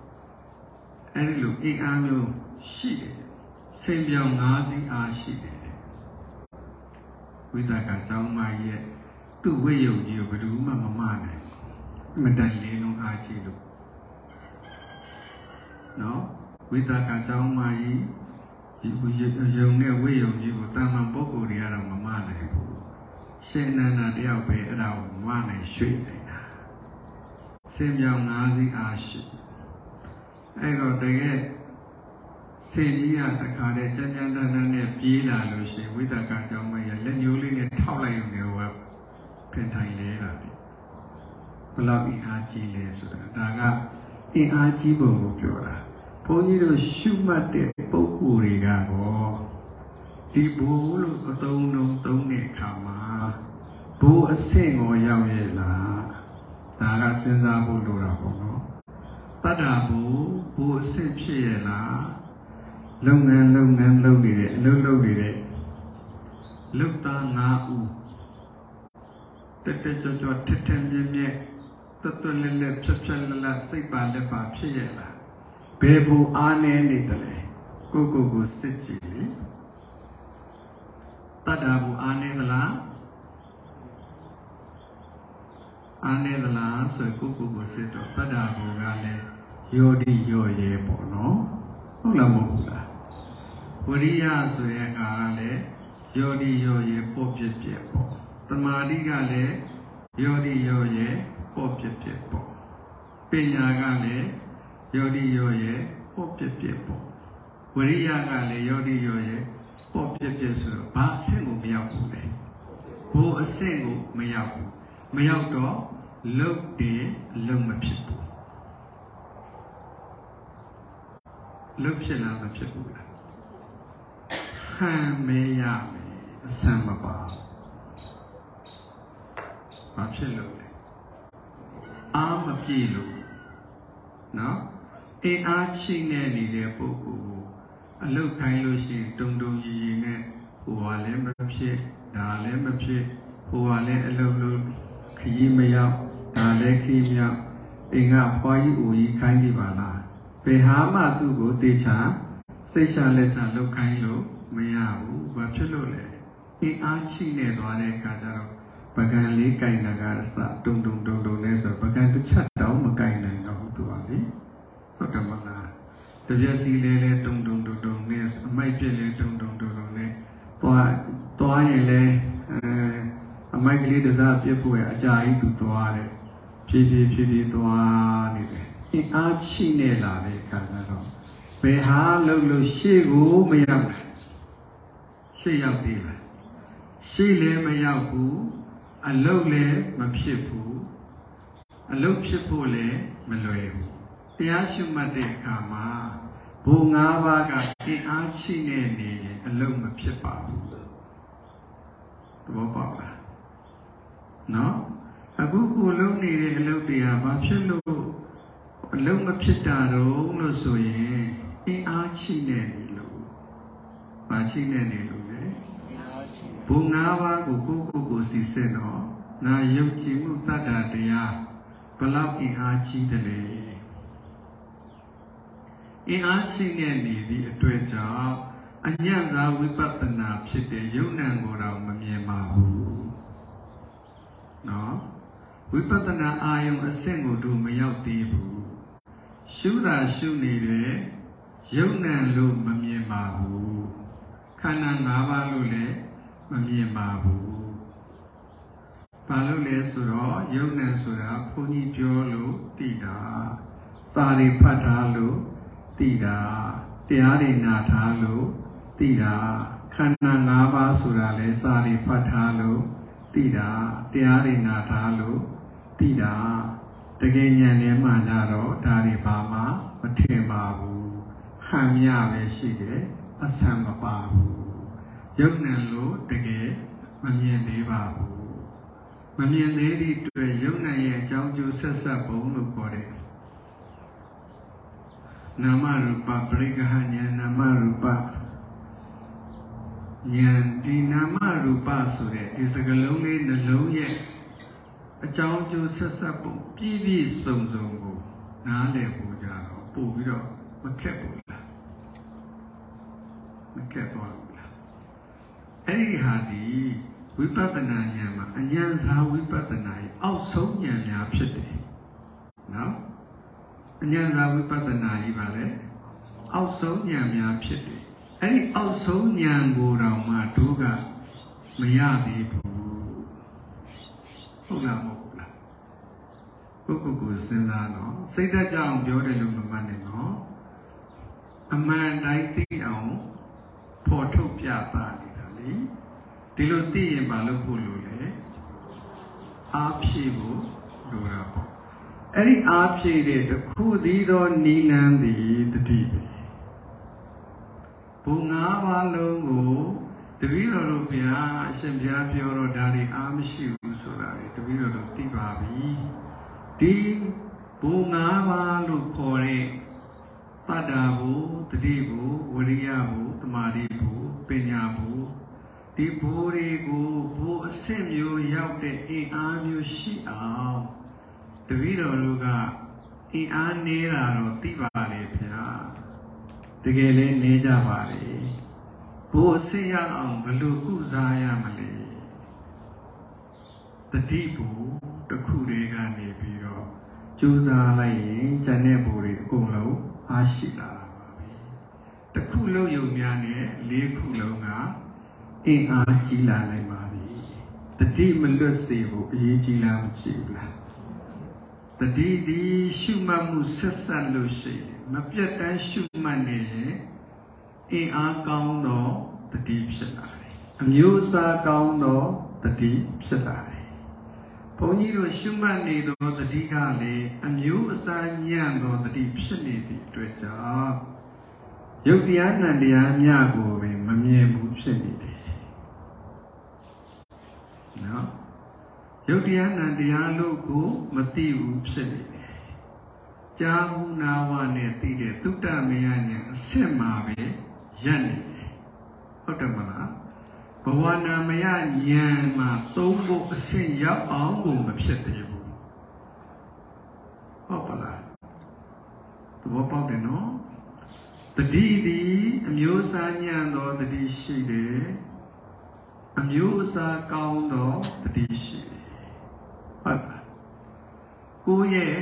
အဲ့ဒီလိုအင်အားမျိုးရှိတယ်ဆင်ပြောင်၅စီးအားရှိတယ်ဝိသကာကျောင်းမိုင်းရဲ့သူ့ဝိယုံကြီးကိုဘယ်သူမှမမနိုင်မတိုင်လေးလုံးအားကြီးလို့နော်ဝိသကာကျောင်းမိုင်း ဒီယုံနဲ့ဝိယုံကြီးကိုတာမန်ပုဂ္ဂိုလ်တွေကတော့မမနိုင်ဘူးရှင်နန္ဒတယောက်ပဲအဲ့ဒါကိုမမနိုင်ရွှေ့နိုင်တာစင်ပြောင်၅စီးအားရှိအဲ့တော့တကယ်စင်ကြီးကတခါတည်းကြမ်းကြမ်းတမ်းတမ်းနဲ့ပြေးလာလို့ရှိရင်ဝိသကာကြောင့်မရလက်ညှိုးလေးနဲ့ထောက်လိုက်ရုံနဲ့ဟိုကဖင်ထိုင်လဲတာဒီဘလောက်အင်အားကြီးလဲဆိုတာဒါကအင်အားကြီးပုံကိုပြောတာ ဘုန်းကြီးတို့ရှုမှတ်တဲ့ပုံကိုယ်တွေကတော့ဒီဘိုးလို့အသုံးလုံးသုံးတဲ့အခါမှာဘိုးအဆင့်ကိုရောက်ရဲ့လားဒါကစဉ်းစားဖို့လိုတာပေါ့နော်တတ္တဘိုးဘိုးအဆင့်ဖြစ်ရဲ့လားလုပ်ငန်းလုပ်ငန်းလုပ်နေတဲ့အလုပ်လုပ်နေတဲ့လုပ်သား၅ဦးတက်တက်ကြွကြွထက်ထက်မြက်မြက်တွတ်တွတ်လက်လက်ဖြတ်ဖြတ်လက်လက်စိတ်ပါလက်ပါဖြစ်ရဲ့လား ဘယ်ဘူအားနေနေတယ်လဲကိုကိုကိုစစ်ကြည့်လေတတ္တဘူအားနေသလားအားနေသလားဆိုကိုကိုကိုစစ်တော့တတ္တဘူကလည်းယောဒီယောရဲပေါ့နော်ဟုတ်လားမဟုတ်ဘူးလားဝရိယဆိုရဲ့အခါကလည်းယောဒီယောရဲပေါ့ပြစ်ပြစ်ပေါ့တမာတိကလည်းယောဒီယောရဲပေါ့ပြစ်ပြစ်ပေါ့ပညာကလည်း ယောဒီယောရဲပေါ့ပြစ်ပြစ်ပေါ့ဝရိယကလည်းယောဒီယောရဲပေါ့ပြစ်ပြစ်ဆိုတော့ဘာအဆင့်ကိုမရောက်ဘူးလေဘိုးအဆင့်ကိုမရောက်ဘူးမရောက်တော့လုတ်တယ်အလုံးမဖြစ်ဘူးလုတ်ဖြစ်လားမဖြစ်ဘူးလားဟန်မေးရမယ်အဆံမပါဘာဖြစ်လို့လဲအာမပြေလို့နော် အင်အားချိနေနေတဲ့ပုဂ္ဂိုလ်ကိုအလုတ်ခိုင်းလို့ရှိရင်တုံတုံရီရီနဲ့ဟိုဟာလည်းမဖြစ်ဒါလည်းမဖြစ်ဟိုဟာလည်းအလုတ်လို့ခရီးမရောက်ဒါလည်းခရီးမရောက်အင်ကဖွားကြီးဦးကြီးခိုင်းကြည့်ပါလားဘယ်ဟာမှသူ့ကိုတေချာစိတ်ရှာလက်ချလုတ်ခိုင်းလို့မရဘူးဘာဖြစ်လို့လဲအင်အားချိနေသွားတဲ့အခါကျတော့ပကံလေးကြိုင်တာကစတုံတုံတုံတုံနဲ့ဆိုပကံတစ်ချက်တောင်မကြိုင်နိုင်တော့ဘူးသူပါလေဟုတ်တယ်မလား တပြက်စီလေးလေးတုံတုံတုံတုံနဲ့အမိုက်ပြက်လေးတုံတုံတုံတုံနဲ့သွားသွားရင်လည်းအဲအမိုက်ကလေးတစ်စားပြက်ဖို့ရအကြာကြီးသူသွားတယ်ဖြည်းဖြည်းဖြည်းဖြည်းသွားနေတယ်အင်အားချိနေလာတဲ့အခါကျတော့ဘယ်ဟာလှုပ်လို့ရှေ့ကိုမရောက်ဘူးရှေ့ရောက်သေးလားရှေ့လည်းမရောက်ဘူးအလုတ်လည်းမဖြစ်ဘူးအလုတ်ဖြစ်ဖို့လည်းမလွယ်ဘူး တရားရှုမှတ်တဲ့အခါမှာဘုံ၅ပါးကအင်အားချိနေနေရင်အလုတ်မဖြစ်ပါဘူးသဘောပေါက်လားနော်အခုကိုလုံးနေတဲ့အလုတ်တွေကဘာဖြစ်လို့အလုံးမဖြစ်တာတော့လို့ဆိုရင်အင်းအားချိနေနေလို့ဘာချိနေနေလို့လဲဘုံ၅ပါးကိုကိုယ့်ကိုယ်ကိုစီစစ်တော့ငါယုံကြည်မှုတတ္တာတရားဘလောက်အင်အားကြီးတယ်လေ အင်အားချိနေနေသည့်အတွက်ကြောင့်အညံ့စာဝိပဿနာဖြစ်တဲ့ယုံ nant ကိုတော့မမြင်ပါဘူးနော်ဝိပဿနာအာယုံအဆင့်ကိုတို့မရောက်သေးဘူးရှုတာရှုနေတဲ့ယုံ nant လို့မမြင်ပါဘူးခန္ဓာ၅ပါးလို့လည်းမမြင်ပါဘူးဘာလို့လဲဆိုတော့ယုံ nant ဆိုတာဘုန်းကြီးပြောလို့သိတာစာတွေဖတ်ထားလို့ သိတာတရားတွေနာထားလို့သိတာခန္ဓာ၅ပါးဆိုတာလဲစာတွေဖတ်ထားလို့သိတာတရားတွေနာထားလို့သိတာတကယ်ဉာဏ်ထဲမှာကြတော့ဒါတွေဘာမှမထင်ပါဘူးဟန်မြပဲရှိတယ်အဆံမပါဘူးယုံ nant လို့တကယ်မမြင်သေးပါဘူးမမြင်သေးသည့်အတွက်ယုံ nant ရဲ့အကြောင်းကျိုးဆက်ဆက်ပုံလို့ခေါ်တယ် နာမရူပပရိက္ခဉာဏ်နာမရူပဉာဏ်ဒီနာမရူပဆိုတဲ့ဒီစကလုံးလေးနှလုံးရဲ့အကြောင်းကျိုးဆက်ဆက်ပုံပြည့်ပြည့်စုံစုံကိုနားလည်ဖို့ကြတော့ပို့ပြီးတော့မခက်ဘူးလားမခက်ပါဘူးလားအဲ့ဒီဟာဒီဝိပဿနာဉာဏ်မှာအဉာဏ်စာဝိပဿနာရဲ့အောက်ဆုံးဉာဏ်များဖြစ်တယ်နော် အဉာဏ်စာဝိပဿနာကြီးပါလေအောက်ဆုံးဉာဏ်များဖြစ်တယ်အဲ့ဒီအောက်ဆုံးဉာဏ်ကိုတော့မှတို့ကမရသေးဘူးဟုတ်လားမဟုတ်လားကိုကိုကိုစဉ်းစားတော့စိတ်ဓာတ်ကြောင့်ပြောတယ်လို့မမှတ်နဲ့နော်အမှန်တိုင်းသိအောင်ဖော်ထုတ်ပြပါနေတာလေဒီလိုသိရင်မလုပ်ဖို့လိုလေအားဖြည့်ဖို့လိုတာပေါ့ အဲ့ဒီအားဖြည့်တဲ့တစ်ခုသေးသောနိလန်းသည်တတိပဲဘုံ၅ပါးလုံးကိုတပည့်တော်တို့ဗျာအရှင်ဘုရားပြောတော့ဒါတွေအားမရှိဘူးဆိုတာလေတပည့်တော်တို့သိပါပြီဒီဘုံ၅ပါးလို့ခေါ်တဲ့တတ္တာဘုတတိဘုဝရိယဘုတမာတိဘုပညာဘုဒီဘိုးတွေကိုဘိုးအဆင့်မျိုးရောက်တဲ့အင်အားမျိုးရှိအောင်တ ပည့်တော်တို့ကအင်အားနေတာတော့သိပါလေဗျာတကယ်လည်းနေကြပါလေဘိုးအဆင့်ရအောင်ဘယ်လိုကုစားရမလဲတတိဘုတစ်ခုတည်းကနေပြီးတော့ကြိုးစားလိုက်ရင်ဉာဏ်နဲ့ဘိုးတွေအကုန်လုံးအားရှိလာတာပါပဲတစ်ခုလုံးယုံများနဲ့လေးခုလုံးကအင်အားကြီးလာနိုင်ပါပြီတတိမလွတ်စေဖို့အရေးကြီးလားမကြည့်ဘူးလား တတိဒီရှုမှတ်မှုဆက်ဆက်လို့ရှိရင်မပြတ်တမ်းရှုမှတ်နေရင်အင်အားကောင်းသောတတိဖြစ်လာတယ်အမျိုးအစားကောင်းသောတတိဖြစ်လာတယ်ဘုန်းကြီးတို့ရှုမှတ်နေသောတတိကလည်းအမျိုးအစားညံ့သောတတိဖြစ်နေသည့်အတွက်ကြောင့်ယုတ်တရားနံတရားများကိုပင်မမြင်ဘူးဖြစ်နေတယ်နော် ယုတ်တရားနံတရားလို့ကိုမသိဘူးဖြစ်နေတယ်ကြာဟုနာဝနဲ့သိတဲ့သုတ္တမယညာအစစ်မှာပဲရပ်နေတယ်ဟုတ်တယ်မလားဘဝနာမယဉာဏ်မှာသုံးဖို့အစစ်ရောက်အောင်ကိုမဖြစ်သေးဘူးဟုတ်ပါလားသဘောပေါက်တယ်နော်တတိသည်အမျိုးအစားညံ့သောတတိရှိတယ်အမျိုးအစားကောင်းသောတတိရှိတယ် ဟုတ်လားကိုယ့်ရဲ့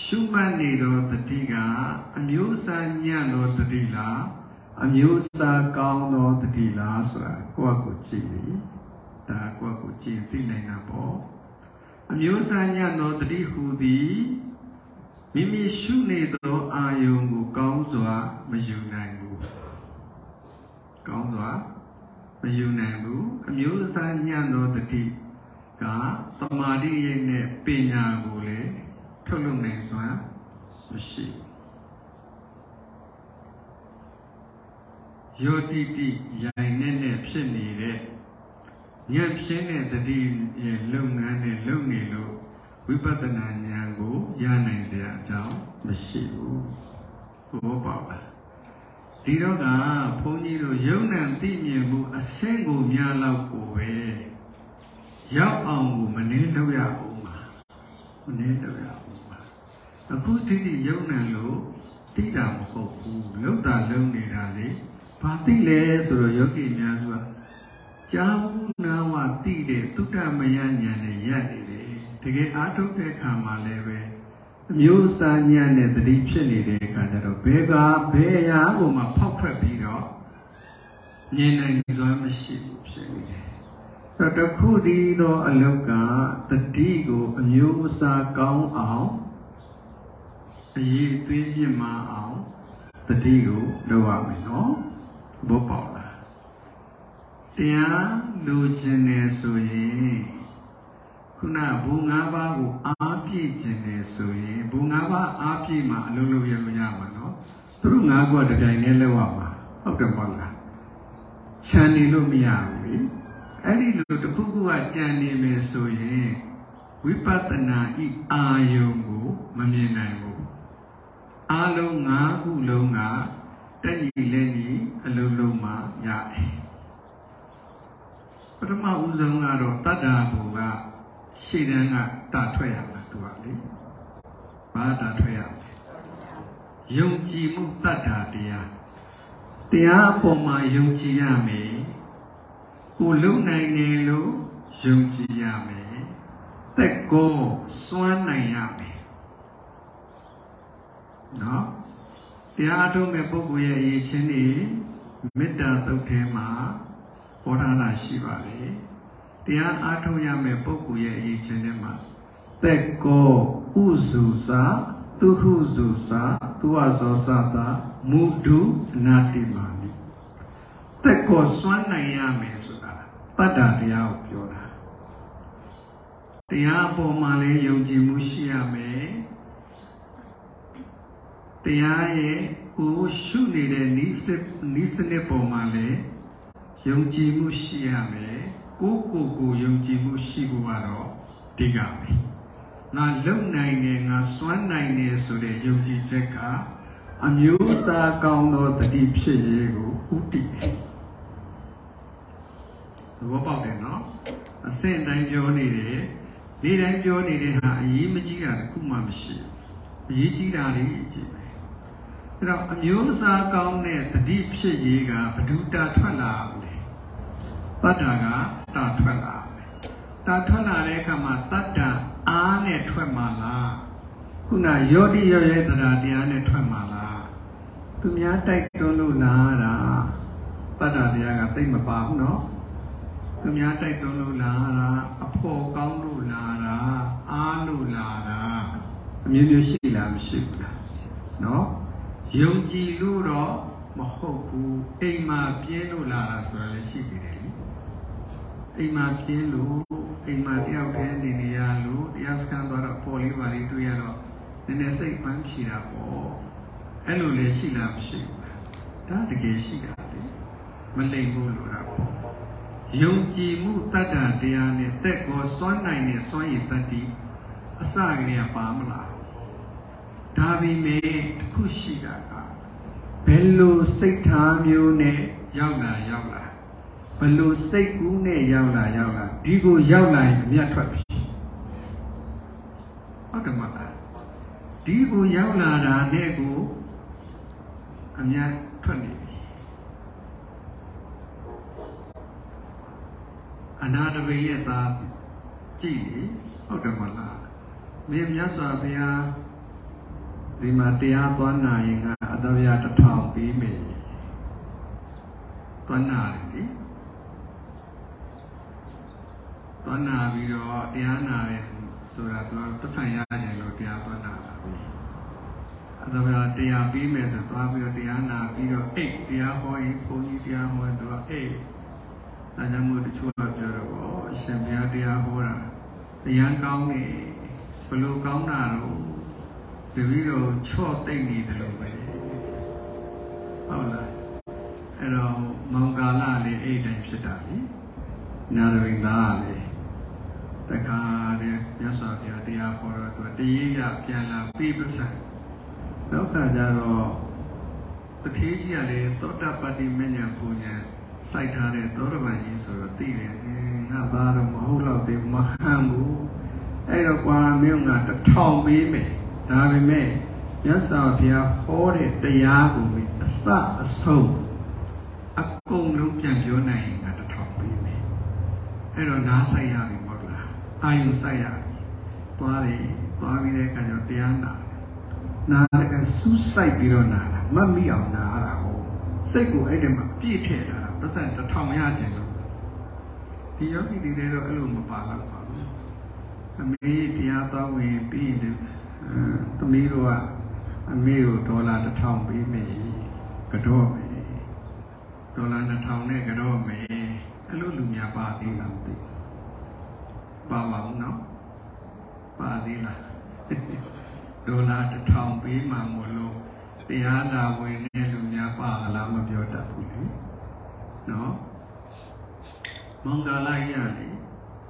ရှုမှတ်နေသောတတိကအမျိုးအစားညံ့သောတတိလားအမျိုးအစားကောင်းသောတတိလားဆိုတာကိုယ့်အကိုကြည့်ပြီဒါကိုယ့်အကိုကြည့်သိနိုင်တာပေါ့အမျိုးအစားညံ့သောတတိဟူသည်မိမိရှုနေသောအာယုံကိုကောင်းစွာမယူနိုင်ဘူးကောင်းစွာမယူနိုင်ဘူးအမျိုးအစားညံ့သောတတိ ကတမာတိရဲ့နဲ့ပညာကိုလည်းထုတ်လုပ်နိုင်စွာမရှိယောတိတိရိုင်နဲ့နဲ့ဖြစ်နေတဲ့ညံ့ဖြစ်တဲ့တတိရဲ့လုပ်ငန်းနဲ့လုပ်နေလို့ဝဝိပဿနာဉာဏ်ကိုရနိုင်စရာအကြောင်းမရှိဘူးဘောပါပါဒီတော့ကဘုန်းကြီးတို့ယုံနံသိမြင်မှုအဆင့်ကိုများလောက်ကိုပဲ ရောက်အောင်ကိုမနှင်းတော့ရအောင်ပါမနှင်းတော့ရအောင်ပါအခုတိတိယုံနံလို့သိတာမဟုတ်ဘူးလောက်တာလုံးနေတာလေဘာသိလဲဆိုတော့ယောဂီများကကြာဘူးနာဝသိတဲ့တုတ္တမယဉာဏ်နဲ့ရပ်နေတယ်တကယ်အားထုတ်တဲ့အခါမှာလည်းပဲအမျိုးအစားညံ့တဲ့တတိဖြစ်နေတဲ့အခါကျတော့ဘယ်ကဘယ်အရာကိုမှဖောက်ထွက်ပြီးတော့မြင်နိုင်စွမ်းမရှိဘူးဖြစ်နေတယ်။အဲ့ တော့တခုတည်းသောအလုတ်ကတတိကိုအမျိုးအစားကောင်းအောင်အရေးသွေးပြင်းမအောင်တတိကိုလုပ်ရမယ်နော်။ဘောပေါလား။တရားလိုချင်တယ်ဆိုရင်ခုနဘူ၅ပါးကိုအားပြည့်ခြင်းတယ်ဆိုရင်ဘူ၅ပါးအားပြည့်မှအလုံးလုံးရလို့ရမှာနော်သူတို့၅ခုကတပြိုင်တည်းလောက်ရမှာဟုတ်တယ်မဟုတ်လားခြံနေလို့မရဘူးလေ အဲ့ဒီလိုတစ်ခုခုကကြံနေမယ်ဆိုရင်ဝိပဿနာဤအာယုံကိုမမြင်နိုင်ဘူးအာလုံး၅ခုလုံးကတက်ညီလဲညီအလုံးလုံးမှရတယ်ပထမဦးဆုံးကတော့တတ္တာဘူကရှေ့တန်းကတာထွက်ရမှာသူကလေဘာတာထွက်ရမလဲယုံကြည်မှုတတ်တာတရားတရားအပေါ်မှာယုံကြည်ရမယ် ကိုလုံနိုင်တယ်လို့ယုံကြည်ရမယ်သက်ကိုစွမ်းနိုင်ရမယ်နော်တရားအထုံးမဲ့ပုဂ္ဂိုလ်ရဲ့အရေးချင်းတွေမေတ္တာသုတ်ထဲမှာဟောထားတာရှိပါလေတရားအားထုတ်ရမယ့်ပုဂ္ဂိုလ်ရဲ့အရေးချင်းထဲမှာသက်ကောဥစုစာသူဟုစုစာသူဝဇောသတာမုဒုနာတိမာနိသက်ကောစွမ်းနိုင်ရမယ်ဆိုတာ တတ္တတရားကိုပြောတာတရားအပေါ်မှာလည်းယုံကြည်မှုရှိရမယ်တရားရဲ့ကိုရှုနေတဲ့နိစ္စနိစ္စနဲ့ပေါ်မှာလည်းယုံကြည်မှုရှိရမယ်ကိုကိုကိုယုံကြည်မှုရှိဖို့ကတော့ဒီကပဲငါလုံနိုင်တယ်ငါစွမ်းနိုင်တယ်ဆိုတဲ့ယုံကြည်ချက်ကအမျိုးအစားကောင်းသောတတိဖြစ်ရေးကိုဥတည်တယ် သဘောပေါက်တယ်နော်အဆင့်တိုင်းပြောနေတယ်နေ့တိုင်းပြောနေတဲ့ဟာအရေးမကြီးတာတခုမှမရှိဘူးအရေးကြီးတာလေးကြီးပဲအဲ့တော့အမျိုးအစားကောင်းတဲ့တတိဖြစ်ရေးကဘဒုတာထွက်လာတယ်တတ္တာကတာထွက်လာတာထွက်လာတဲ့အခါမှာတတ္တအားနဲ့ထွက်မှာလားခုနယောတိရောရဲ့တရားတရားနဲ့ထွက်မှာလားသူများတိုက်တွန်းလို့လားတာတတ္တတရားကသိမပါဘူးနော် သူများတိုက်တွန်းလို့လားတာအဖို့ကောင်းလို့လားတာအားလို့လားတာအမျိုးမျိုးရှိလားမရှိဘူးလားနော်ယုံကြည်လို့တော့မဟုတ်ဘူးအိမ်မှာပြင်းလို့လာတာဆိုတာလည်းရှိသေးတယ်အိမ်မှာပြင်းလို့အိမ်မှာတယောက်တည်းနေနေရလို့တရားစခန်းသွားတော့ပေါ်လေးပါလေးတွေ့ရတော့နည်းနည်းစိတ်ပန်းဖြီတာပေါ့အဲ့လိုလေရှိလားမရှိဘူးဒါတကယ်ရှိတာလေမလိမ့်ဘူးလို့တာပေါ့ ယုံကြည်မှုတတ္တတရားနဲ့တက်ကိုစွမ်းနိုင်တဲ့စွမ်းရည်တတ္တိအစကလေးကပါမလားဒါပေမဲ့တခုရှိတာကဘယ်လိုစိတ်ထားမျိုးနဲ့ရောက်လာရောက်လာဘလို့စိတ်ကူးနဲ့ရောက်လာရောက်လာဒီကိုရောက်လာရင်အမြတ်ထွက်ပြီဟုတ်တယ်မလားဒီကိုရောက်လာတာနဲ့ကိုအမြတ်ထွက်နေပြီ အနာတပေရဲ့သားကြည့်လေဟုတ်တယ်မလားမင်းမြတ်စွာဘုရားဒီမှာတရားသွားနာရင်ကအတ္တရတစ်ထောင်ပြီးမယ်သွားနာတယ်သွားနာပြီးတော့တရားနာတယ်ဆိုတာသူကပတ်ဆိုင်ရကြလို့တရားသွားနာတာပဲအဲဒါကတရားပြီးမယ်ဆိုသွားပြီးတော့တရားနာပြီးတော့အိတ်တရားဟောရင်ဘုန်းကြီးတရားဟောတော့အိတ် ဒါကြောင့်မို့တချို့ကပြောတော့ဗောအရှင်ဘုရားတရားဟောတာတရားကောင်းနေဘလို့ကောင်းတာတော့တပည့်တော်ချော့တိတ်နေတယ်လို့ပဲဟုတ်လားအဲ့တော့မောင်ကာလလေးအဲ့တိုင်းဖြစ်တာလीနာရဝိသားလေးတခါတလည်းမြတ်စွာဘုရားတရားဟောတော့သူတရေရပြန်လာပြီးပစ္စံနောက်ခါကျတော့တထေးကြီးကလည်းသောတာပတ္တိမဉ္ဇဉ်ပူညာ စိုက်ထားတဲ့သောရပန်ကြီးဆိုတော့သိတယ်ငါသားတော့မဟုတ်တော့သေးမဟန်ဘူးအဲ့တော့ကွာမင်းကတထောင်ပေးမယ်ဒါပေမဲ့မြတ်စွာဘုရားဟောတဲ့တရားကိုအစအဆုံးအကုန်လုံးပြန်ပြောနိုင်ရင်ငါတထောင်ပေးမယ်အဲ့တော့နားဆိုင်ရပြီမဟုတ်လားအာယုဆိုင်ရပြီသွားတယ်သွားပြီးတဲ့အခါကျတော့တရားနာနာတဲ့ကစူးစိုက်ပြီးတော့နာတာမမိအောင်နာရတာဟုတ်စိတ်ကိုအဲ့ဒီမှာပြည့်ထည့်တာ ပတ်စံတစ်ထောင်ရခြင်းလို့ဒီယောဂီတွေတော့အဲ့လိုမပါတော့ပါဘူးအမေတရားတော်ဝင်ပြီးတယ်သမီးတို့ကအမေကိုဒေါ်လာတစ်ထောင်ပေးမယ်ကတော့မယ်ဒေါ်လာတစ်ထောင်နဲ့ကတော့မယ်အဲ့လိုလူများပါသေးလားမသိပါပါဘူးနော်ပါသေးလားဒေါ်လာတစ်ထောင်ပေးမှမလို့တရားနာဝင်တဲ့လူများပါလားမပြောတတ်ဘူးလေ နော်မင်္ဂလာရတယ်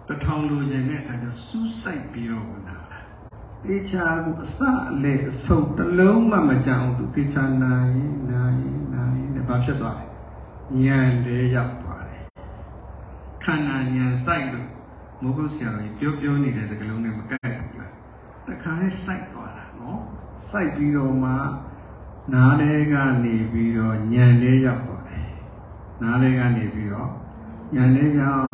တထောင်လိုချင်တဲ့အခါကျစူးစိုက်ပြီးတော့ဝင်တာတေချာကိုအစအလေအစုံတစ်လုံးမှမကြအောင်သူတေချာနိုင်နိုင်နိုင်နဲ့ဘာဖြစ်သွားလဲဉာဏ်လေးရောက်သွားတယ်ခန္ဓာဉာဏ်စိုက်လို့မိုးကုတ်ဆရာတော်ကြီးပြောပြောနေတဲ့စကားလုံးနဲ့မကက်ဘူးလားတခါလေးစိုက်သွားတာနော်စိုက်ပြီးတော့မှနားလေးကနေပြီးတော့ဉာဏ်လေးရောက်သွားတယ် နားလေးကနေပြီးတော့ဉာဏ်လေးရောက်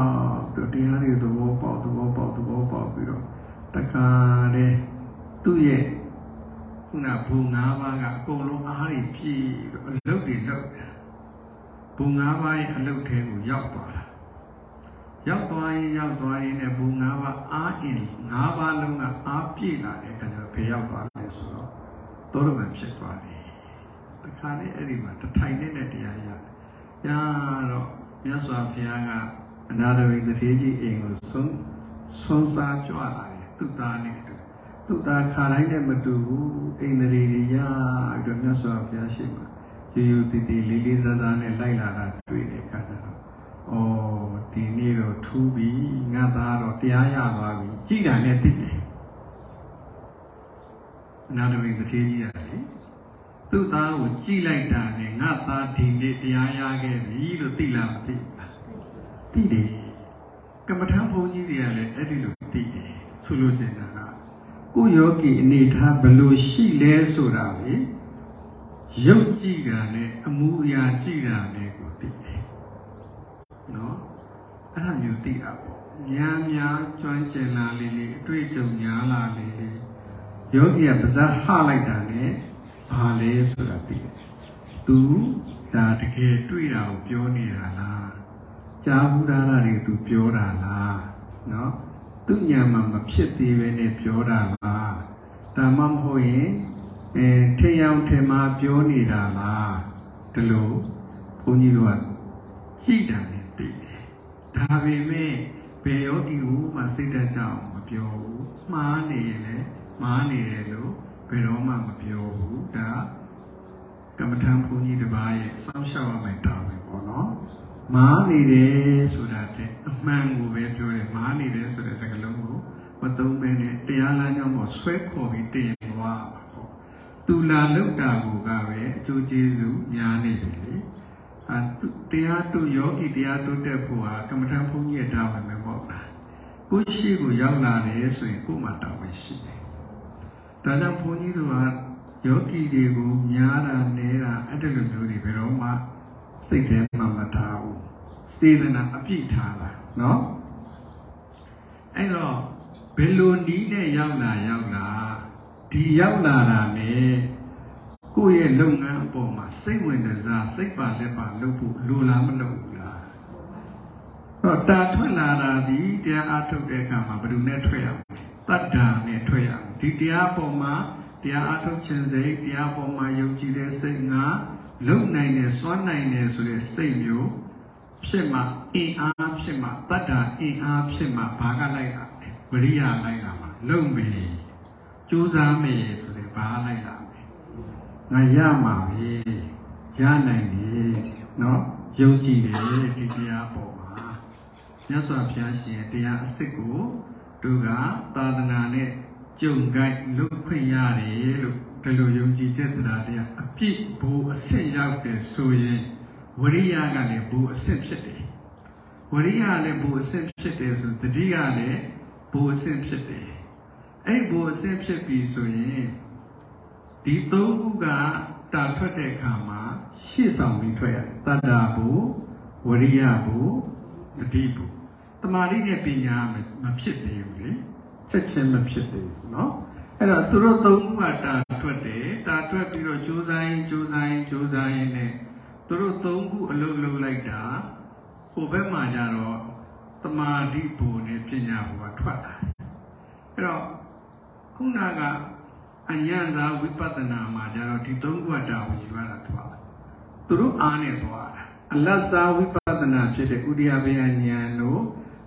တော့တရားတွေသဘောပေါက်သဘောပေါက်သဘောပေါက်ပြီးတော့တခါလေးသူ့ရဲ့ခုနဘူ၅ပါးကအကုန်လုံးအားတွေပြည့်တော့အလုတ်တွေလုတ်တယ်ဘူ၅ပါးရဲ့အလုတ်ထဲကိုရောက်သွားတာရောက်သွားရင်ရောက်သွားရင်လည်းဘူ၅ပါးအားအင်း၅ပါးလုံးကအားပြည့်လာတဲ့အခါကျတော့ဖေရောက်သွားတယ်ဆိုတော့သောရမန်ဖြစ်သွားတယ်တခါလေးအဲ့ဒီမှာတထိုင်နေတဲ့တရားရ တယ်။ညာတော့မြတ်စွာဘုရားကအနာတဝိသတိကြီးအိမ်ကိုဆုံးဆုံးစားကြွလာတယ်သူသားနဲ့သူသားခါတိုင်းနဲ့မတူဘူးအိန္ဒြေတွေရပြီးတော့မြတ်စွာဘုရားရှိမှာယူယူတည်တည်လေးလေးစားစားနဲ့လိုက်လာတာတွေ့တယ်ခါတော့ဩဒီနေ့တော့ထူးပြီငါသားတော့တရားရသွားပြီကြည်တာနဲ့သိတယ်နာတဝိသတိကြီးရတယ် သူ့သားကိုကြည်လိုက်တာနဲ့ငါသားဒီနေ့တရားရခဲ့ပြီလို့သိလားမသိသိတယ်ကမ္မထာဘုန်းကြီးတွေကလည်းအဲ့ဒီလိုသိတယ်ဆိုလိုချင်တာကကိုယောဂီအနေထားဘယ်လိုရှိလဲဆိုတာလေရုပ်ကြည့်တာနဲ့အမှုအရာကြည့်တာနဲ့ကိုသိတယ်နော်အဲ့ဒါမျိုးသိတာပေါ့များများကျွမ်းကျင်လာလေလေအတွေ့အကြုံများလာလေလေယောဂီကပါဇက်ဟလိုက်တာနဲ့ ဘာလဲဆိုတာသိတယ်သူဒါတကယ်တွေ့တာကိုပြောနေတာလားကြားဘူးတာတွေသူပြောတာလားနော်သူညံမှာမဖြစ်သေးပဲနဲ့ပြောတာလားဒါမှမဟုတ်ရင်အဲထေယောင်ထေမာပြောနေတာလားဒီလိုဘုန်းကြီးတို့ကကြည်တာနဲ့သိတယ်ဒါပေမဲ့ဘယ်ယောဂီကိုမှစိတ်တကြအောင်မပြောဘူးမှားနေရင်လည်းမှားနေတယ်လို့ ဘယ်တော့မှမပြောဘူးဒါကမ္မထံဘုန်းကြီးတစ်ပါးရဲ့စောင့်ရှောက်ရမယ့်တာဝန်ပေါ့နော်မားနေတယ်ဆိုတာတဲ့အမှန်ကိုပဲပြောတယ်မားနေတယ်ဆိုတဲ့စကားလုံးကိုမသုံးဘဲနဲ့တရားလမ်းကြောင်းပေါ်ဆွဲခေါ်ပြီးတင်သွားပါပေါ့သူလာလောက်တာကိုကပဲအကျိုးကျေးဇူးများနေတယ်လေအဲတရားတို့ယောဂီတရားတို့တက်ဖို့ဟာကမ္မထံဘုန်းကြီးရဲ့တာဝန်ပဲပေါ့လားကိုရှိကိုရောက်လာတယ်ဆိုရင်ကို့မှာတာဝန်ရှိတယ် ဒါကြောင့်ဘုန်းကြီးတို့ကယောဂီတွေကိုများတာနဲတာအဲ့ဒီလိုမျိုးတွေဘယ်တော့မှစိတ်ထဲမှာမထားဘူးစေတနာအပြည့်ထားတာနော်အဲ့တော့ဘယ်လိုနီးနဲ့ရောက်လာရောက်လာဒီရောက်လာတာ ਨੇ ကိုယ့်ရဲ့လုပ်ငန်းအပေါ်မှာစိတ်ဝင်စားစိတ်ပါလက်ပါလုပ်ဖို့လိုလားမလိုဘူးလားတော့တာထွက်လာတာဒီတရားအထုတ်တဲ့အခါမှာဘယ်သူနဲ့ထွက်ရမလဲ တတ္တာနဲ့ထွက်ရမယ်ဒီတရားပေါ်မှာတရားအထုတ်ခြင်းစိတ်တရားပေါ်မှာယုံကြည်တဲ့စိတ်ငါလုံနိုင်တယ်စွမ်းနိုင်တယ်ဆိုတဲ့စိတ်မျိုးဖြစ်မှအင်အားဖြစ်မှတတ္တာအင်အားဖြစ်မှဘာကလိုက်တာဝရိယလိုက်တာမှာလုံပြီကြိုးစားမယ်ဆိုတဲ့ဘာလိုက်တာငါရမှာပဲရနိုင်တယ်เนาะယုံကြည်တယ်ဒီတရားပေါ်မှာမြတ်စွာဘုရားရှင်တရားအစ်စ်ကို တို့ကသာသနာနဲ့ကြုံကြိုက်လွတ်ခွင့်ရတယ်လို့ဒီလိုယုံကြည်ချက်တရားတရားအပြည့်ဘူအဆင့်ရောက်တယ်ဆိုရင်ဝရိယကလည်းဘူအဆင့်ဖြစ်တယ်ဝရိယလည်းဘူအဆင့်ဖြစ်တယ်ဆိုတတိယလည်းဘူအဆင့်ဖြစ်တယ်အဲ့ဘူအဆင့်ဖြစ်ပြီဆိုရင်ဒီသုံးခုကတာထွက်တဲ့အခါမှာရှေ့ဆောင်ပြီးထွက်ရတယ်တတ္တာဘူဝရိယဘူတတိဘူတ မာတိနဲ့ပညာမဖြစ်သေးဘူးလေချက်ချင်းမဖြစ်သေးဘူးเนาะအဲ့တော့သူတို့သုံးခုကတာထွက်တယ်တာထွက်ပြီးတော့ကြိုးစားရင်ကြိုးစားရင်ကြိုးစားရင်နဲ့သူတို့သုံးခုအလုပ်လုပ်လိုက်တာဟိုဘက်မှာကျတော့တမာတိဘူနဲ့ပညာဘူကထွက်လာအဲ့တော့ခုနကအညာသာဝိပဿနာမှာကျတော့ဒီသုံးခုကတာဝန်ယူရတာထွက်လာသူတို့အားနဲ့သွားတာအလတ်စားဝိပဿနာဖြစ်တဲ့ဥဒိယဘေယဉာဏ်တို့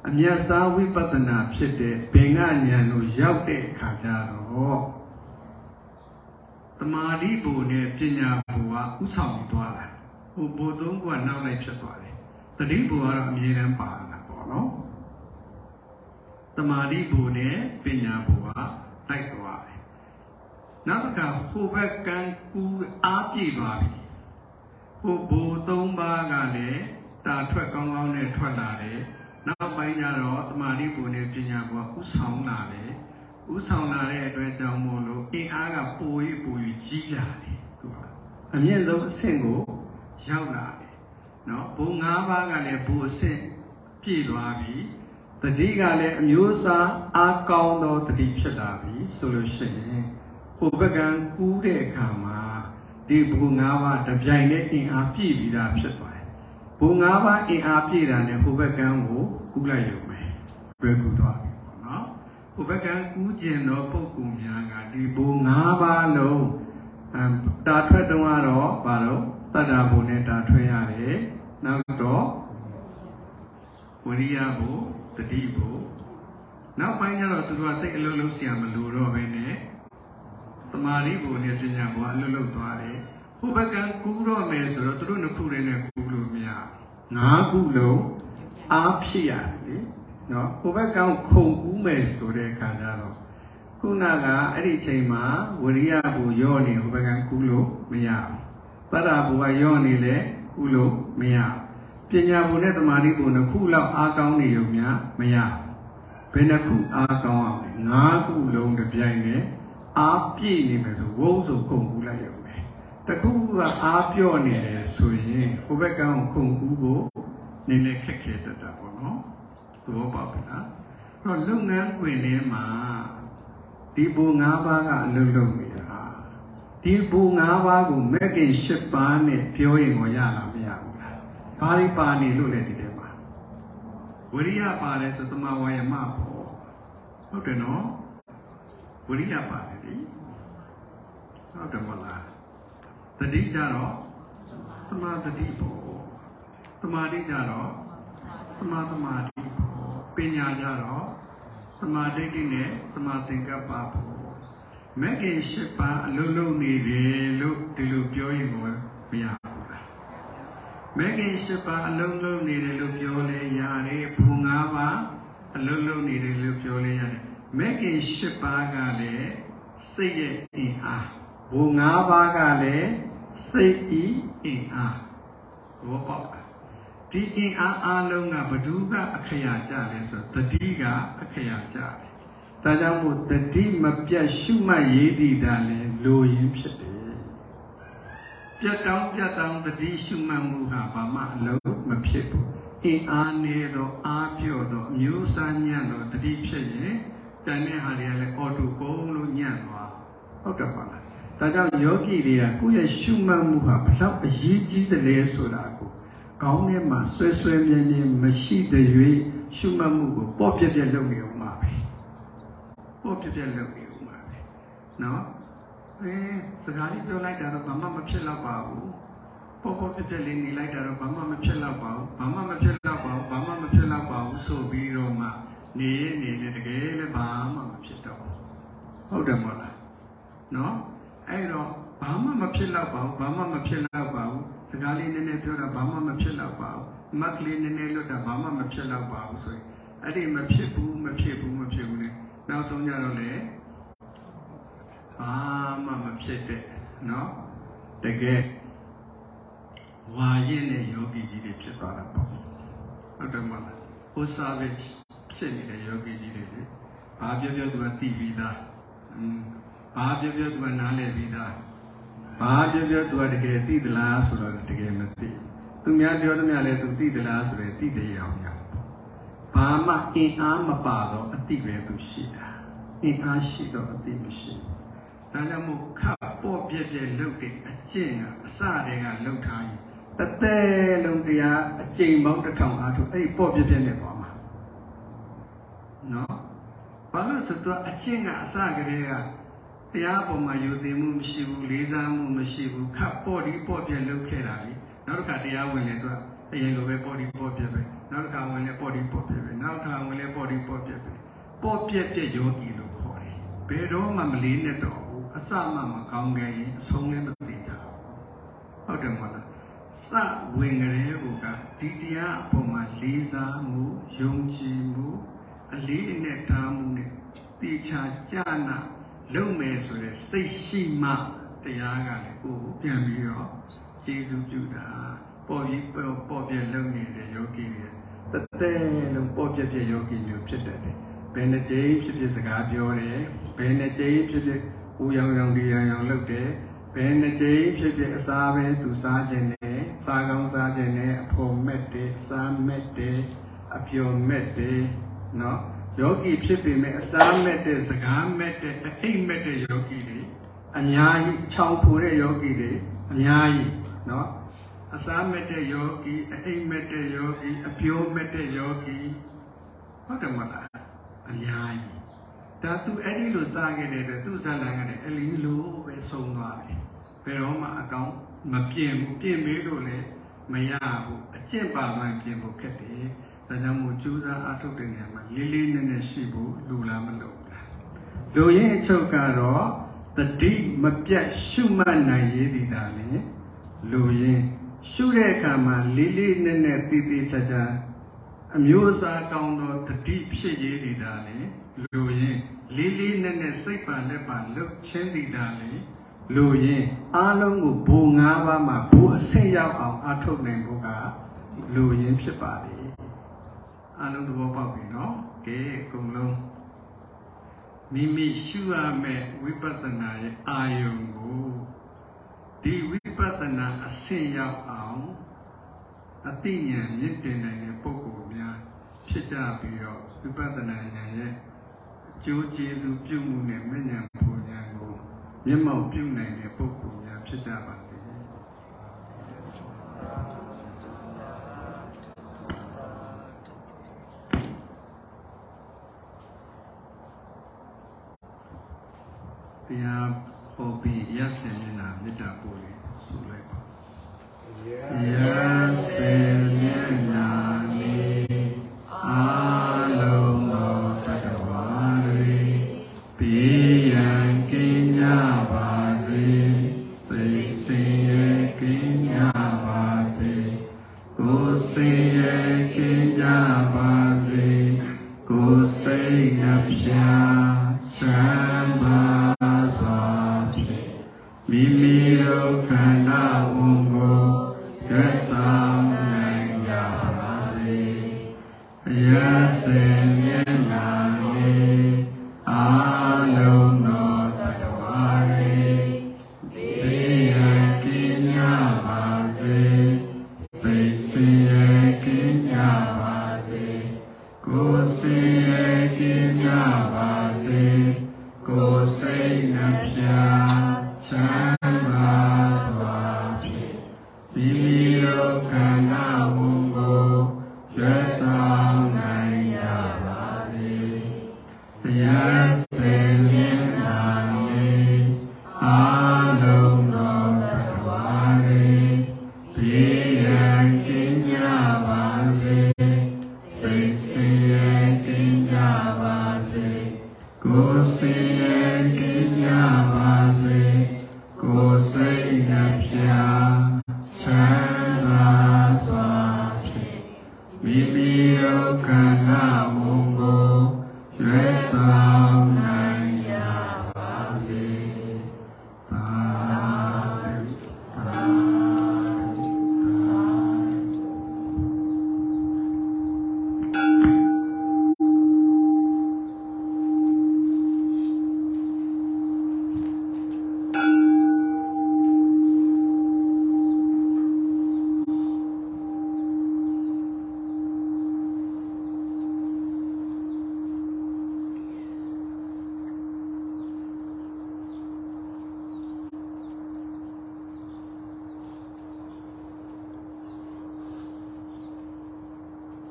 အမျက်စားဝိပဿနာဖြစ်တဲ့ဘင်္ဂဉာဏ်တို့ရောက်တဲ့အခါကျတော့တမာတိဘူနဲ့ပညာဘူကဥဆောင်သွားတာဟိုဘူသုံးခုကနောက်လိုက်ဖြစ်သွားတယ်တတိဘူကတော့အမြဲတမ်းပါတာပေါ့နော်တမာတိဘူနဲ့ပညာဘူကတိုက်သွားတယ်နောက်တစ်ခါဟိုဘက်ကံကူအားပြည့်သွားပြီဟိုဘူသုံးပါးကလည်းတာထွက်ကောင်းကောင်းနဲ့ထွက်လာတယ် နောက်ပိုင်းကျတော့တမာတိဘူနဲ့ပညာဘူကဥဆောင်လာတယ်ဥဆောင်လာတဲ့အတွက်ကြောင့်မို့လို့အင်အားကပို၍ပို၍ကြီးလာတယ်သူကအမြင့်ဆုံးအဆင့်ကိုရောက်လာတယ်နော်ဘုံ၅ပါးကလည်းဘုအဆင့်ပြည့်သွားပြီတတိကလည်းအမျိုးအစားအားကောင်းသောတတိဖြစ်လာပြီဆိုလို့ရှိရင်ဟိုဘက်ကကူးတဲ့အခါမှာဒီဘုံ၅ပါးတပြိုင်နဲ့အင်အားပြည့်ပြီးသားဖြစ်သွားတယ် ဘုံ၅ပါးအင်အားပြည့်တာနဲ့ဟိုဘက်ကကိုကူးလိုက်ရုံပဲဘယ်ကူးသွားပြီပေါ့နော်ဟိုဘက်ကကူးကျင်သောပုဂ္ဂိုလ်များကဒီဘုံ၅ပါးလုံးအမ်တာထွက်တုံးကတော့ဘာလို့တတ္တာဘုံနဲ့တာထွက်ရတယ်နောက်တော့ဝိရိယဘုတတိဘုနောက်ပိုင်းကျတော့သူတို့ကစိတ်အလုံးလုံးဆရာမလို့တော့ပဲနဲ့သမာဓိဘုနဲ့ပညာဘုအလုံးလုံးသွားတယ် ဟိုဘက်ကကူးတော့မယ်ဆိုတော့သူတို့နှစ်ခုတည်းနဲ့ကူးလို့မရငါးခုလုံးအားဖြစ်ရတယ်လေနော်ဟိုဘက်ကခုံကူးမယ်ဆိုတဲ့အခါကျတော့ခုနကအဲ့ဒီချိန်မှာဝရိယဘုရော့နေဟိုဘက်ကကူးလို့မရဘူးပတ္တဘုကရော့နေလေကူးလို့မရဘူးပညာဘုနဲ့တမာတိဘုနှစ်ခုလောက်အားကောင်းနေုံများမရဘယ်နှခုအားကောင်းအောင်လဲငါးခုလုံးတစ်ပြိုင်နဲ့အားပြည့်နေမယ်ဆိုဝုန်းဆိုခုံကူးလိုက်ရုံပဲ တခုကအားပြော့နေတယ်ဆိုရင်ဟိုဘက်ကခုံကူးဖို့နည်းနည်းခက်ခဲတတ်တာပေါ့နော်သဘောပေါက်ပြီလားအဲ့တော့လုပ်ငန်းခွင်ထဲမှာဒီဘူ၅ပါးကအလုပ်လုပ်နေတာဒီဘူ၅ပါးကိုမက်ကင်၈ပါးနဲ့ပြောရင်ကိုရလာမရဘူးလားဘာတွေပါနေလို့လဲဒီထဲမှာဝိရိယပါတယ်ဆိုသမဝါယမပေါ့ဟုတ်တယ်နော်ဝိရိယပါတယ်လေဟုတ်တယ်မဟုတ်လား တတိကြတော့သမာတတိပေါ့သမာဓိကြတော့သမာသမာဓိပေါ့ပညာကြတော့သမာဓိတိနဲ့သမာသင်္ကပ္ပပေါ့မဂ္ဂင်၈ပါးအလုံးလုံးနေတယ်လို့ဒီလိုပြောရင်ကိုမရဘူးလားမဂ္ဂင်၈ပါးအလုံးလုံးနေတယ်လို့ပြောလဲရတယ်ဘူ၅ပါးအလုံးလုံးနေတယ်လို့ပြောလဲရတယ်မဂ္ဂင်၈ပါးကလည်းစိတ်ရဲ့အင်အားဘူ၅ပါးကလည်း စိတ်ဤအင်အားဘောပေါက်ဒီအင်အားအလုံးကဘဒုကအခရာကြလဲဆိုတတိကအခရာကြတယ်ဒါကြောင့်မို့တတိမပြတ်ရှုမှတ်ရည်တည်တာလဲလိုရင်းဖြစ်တယ်ပြတ်တောင်းပြတ်တောင်းတတိရှုမှတ်မှုဟာဘာမှအလုံးမဖြစ်ဘူးအင်အားနေတော့အားပြော့တော့အမျိုးအစားညံ့တော့တတိဖြစ်ရင်တန်တဲ့ဟာတွေကလည်းအော်တိုကုန်းလို့ညံ့သွားဟုတ်တယ်ပါလား ဒါကြောင့်ယောဂီတွေကကိုယ့်ရဲ့ရှုမှတ်မှုဟာဘလောက်အရေးကြီးတယ်လဲဆိုတာကိုကောင်းထဲမှာဆွဲဆွဲမြဲမြဲမရှိတဲ့၍ရှုမှတ်မှုကိုပေါ့ပြက်ပြက်လုပ်နေအောင်ပါပဲပေါ့ပြက်ပြက်လုပ်နေအောင်ပါပဲနော်အဲစကားလေးပြောလိုက်တာတော့ဘာမှမဖြစ်တော့ပါဘူးပေါ့ပေါ့ပြက်ပြက်လေးနေလိုက်တာတော့ဘာမှမဖြစ်တော့ပါဘူးဘာမှမဖြစ်တော့ပါဘူးဘာမှမဖြစ်တော့ပါဘူးဆိုပြီးတော့မှနေရနေနေတကယ်လည်းဘာမှမဖြစ်တော့ဟုတ်တယ်မဟုတ်လားနော် အဲ့တော့ဘာမှမဖြစ်တော့ပါဘူးဘာမှမဖြစ်တော့ပါဘူးစကားလေးနည်းနည်းပြောတာဘာမှမဖြစ်တော့ပါဘူးမက်ကလေးနည်းနည်းလွတ်တာဘာမှမဖြစ်တော့ပါဘူးဆိုရင်အဲ့ဒီမဖြစ်ဘူးမဖြစ်ဘူးမဖြစ်ဘူးလေနောက်ဆုံးကြတော့လေဘာမှမဖြစ်တဲ့နော်တကယ်ဝါရင်တဲ့ယောဂီကြီးတွေဖြစ်သွားတာပေါ့ဟုတ်တယ်မလားဟိုစာပဲဖြစ်နေတဲ့ယောဂီကြီးတွေလေဘာပြောပြောသူကသိပြီးသားอืม ဘာပြောပြောသူကနားလည်ပြီးသားဘာပြောပြောသူကတကယ်သိသလားဆိုတော့တကယ်မသိသူများပြောသမျှလဲသူသိသလားဆိုရင်သိတယ်အောင်ရဘာမှအင်အားမပါတော့အတိပဲသူရှိတာအင်အားရှိတော့အတိမရှိဘူးဒါကြောင့်မို့ခပ်ပေါ့ပြက်ပြက်လှုပ်တဲ့အကျင့်ကအစတည်းကလှုပ်ထားရင်တသက်လုံးတရားအကျင့်ပေါင်းတစ်ထောင်အားထုတ်အဲ့ဒီပေါ့ပြက်ပြက်နဲ့သွားမှာနော်ဘာလို့ဆိုတော့အကျင့်ကအစကတည်းက တရားပေါ်မှာယူသိမှုမရှိဘူးလေးစားမှုမရှိဘူးခပ်ပေါ့ဒီပေါ့ပြက်လှုပ်ခဲ့တာလေနောက်တစ်ခါတရားဝင်လေတော့အရင်လိုပဲပေါ့ဒီပေါ့ပြက်ပဲနောက်တစ်ခါဝင်လေပေါ့ဒီပေါ့ပြက်ပဲနောက်တစ်ခါဝင်လေပေါ့ဒီပေါ့ပြက်ပဲပေါ့ပြက်ပြက်ယောဂီလို့ခေါ်တယ်ဘယ်တော့မှမလေးနဲ့တော့ဘူးအစမှမကောင်းခဲ့ရင်အဆုံးလည်းမသိကြဘူးဟုတ်တယ်မဟုတ်လားစဝင်ကြတဲ့ဘုကဒီတရားအပေါ်မှာလေးစားမှုယုံကြည်မှုအလေးအနက်ထားမှုနဲ့တေချာကြနာ လုံမယ်ဆိုတဲ့စိတ်ရှိမှတရားကလည်းကိုယ်ပြန်ပြီးတော့ကျေစုပြုတာပေါ်ပြီးပေါ်ပေါ်ပြလုံနေတဲ့ယောဂီတွေတသက်လုံးပေါ်ပြပြယောဂီမျိုးဖြစ်တတ်တယ်ဘယ်နှကြိမ်ဖြစ်ဖြစ်စကားပြောတယ်ဘယ်နှကြိမ်ဖြစ်ဖြစ်ဦးရောင်ရောင်ဒီရောင်ရောင်လုပ်တယ်ဘယ်နှကြိမ်ဖြစ်ဖြစ်အစားပဲသူစားခြင်းနဲ့စားကောင်းစားခြင်းနဲ့အဖို့မဲ့တယ်စားမဲ့တယ်အပျော်မဲ့တယ်နော် ယောဂီဖြစ်ပေမဲ့အစားမဲ့တဲ့စကားမဲ့တဲ့အအိတ်မဲ့တဲ့ယောဂီတွေအများကြီးချောင်ဖူတဲ့ယောဂီတွေအများကြီးနော်အစားမဲ့တဲ့ယောဂီအအိတ်မဲ့တဲ့ယောဂီအပျော်မဲ့တဲ့ယောဂီဟုတ်တယ်မလားအများကြီးဒါသူအဲ့ဒီလိုစားခဲ့တဲ့အတွက်သူဇာလန်ကလည်းအလီလိုပဲဆုံးသွားတယ်ဘယ်တော့မှအကောင်မပြင်ဘူးပြင်မေးလို့လည်းမရဘူးအကျင့်ပါမှပြင်ဖို့ခက်တယ် ဒါကြောင့်မို့ကြိုးစားအထုတ်တဲ့နေရာမှာလေးလေးနက်နက်ရှိဖို့လူလားမလို့လားလူရင်းအချုပ်ကတော့တတိမပြတ်ရှုမှတ်နိုင်ရည်ဒီတာလေလူရင်းရှုတဲ့အခါမှာလေးလေးနက်နက်တည်တည်ချာချာအမျိုးအစားကောင်းသောတတိဖြစ်ရည်ဒီတာလေလူရင်းလေးလေးနက်နက်စိတ်ပါလက်ပါလှုပ်ချင်းဒီတာလေလူရင်းအားလုံးကိုဘူ၅ပါးမှာဘူအဆင့်ရောက်အောင်အထုတ်နိုင်ဖို့ကလူရင်းဖြစ်ပါလေ အားလုံးသဘောပေါက်ပြီနော်ကဲအကုန်လုံးမိမိရှုရမယ့်ဝိပဿနာရဲ့အာယုံကိုဒီဝိပဿနာအဆင့်ရောက်အောင်အသိဉာဏ်မြင့်တင်နိုင်တဲ့ပုဂ္ဂိုလ်များဖြစ်ကြပြီးတော့ဝိပဿနာဉာဏ်ရဲ့အကျိုးကျေးဇူးပြုမှုနဲ့မဉဏ်ပူဉာဏ်ကိုမျက်မှောက်ပြုနိုင်တဲ့ပုဂ္ဂိုလ်များဖြစ်ကြပါစေ တရားဟောပြီးရက်စင်မျက်နှာမေတ္တာပို့လေးဆုလိုက်ပါရက်စင် ရ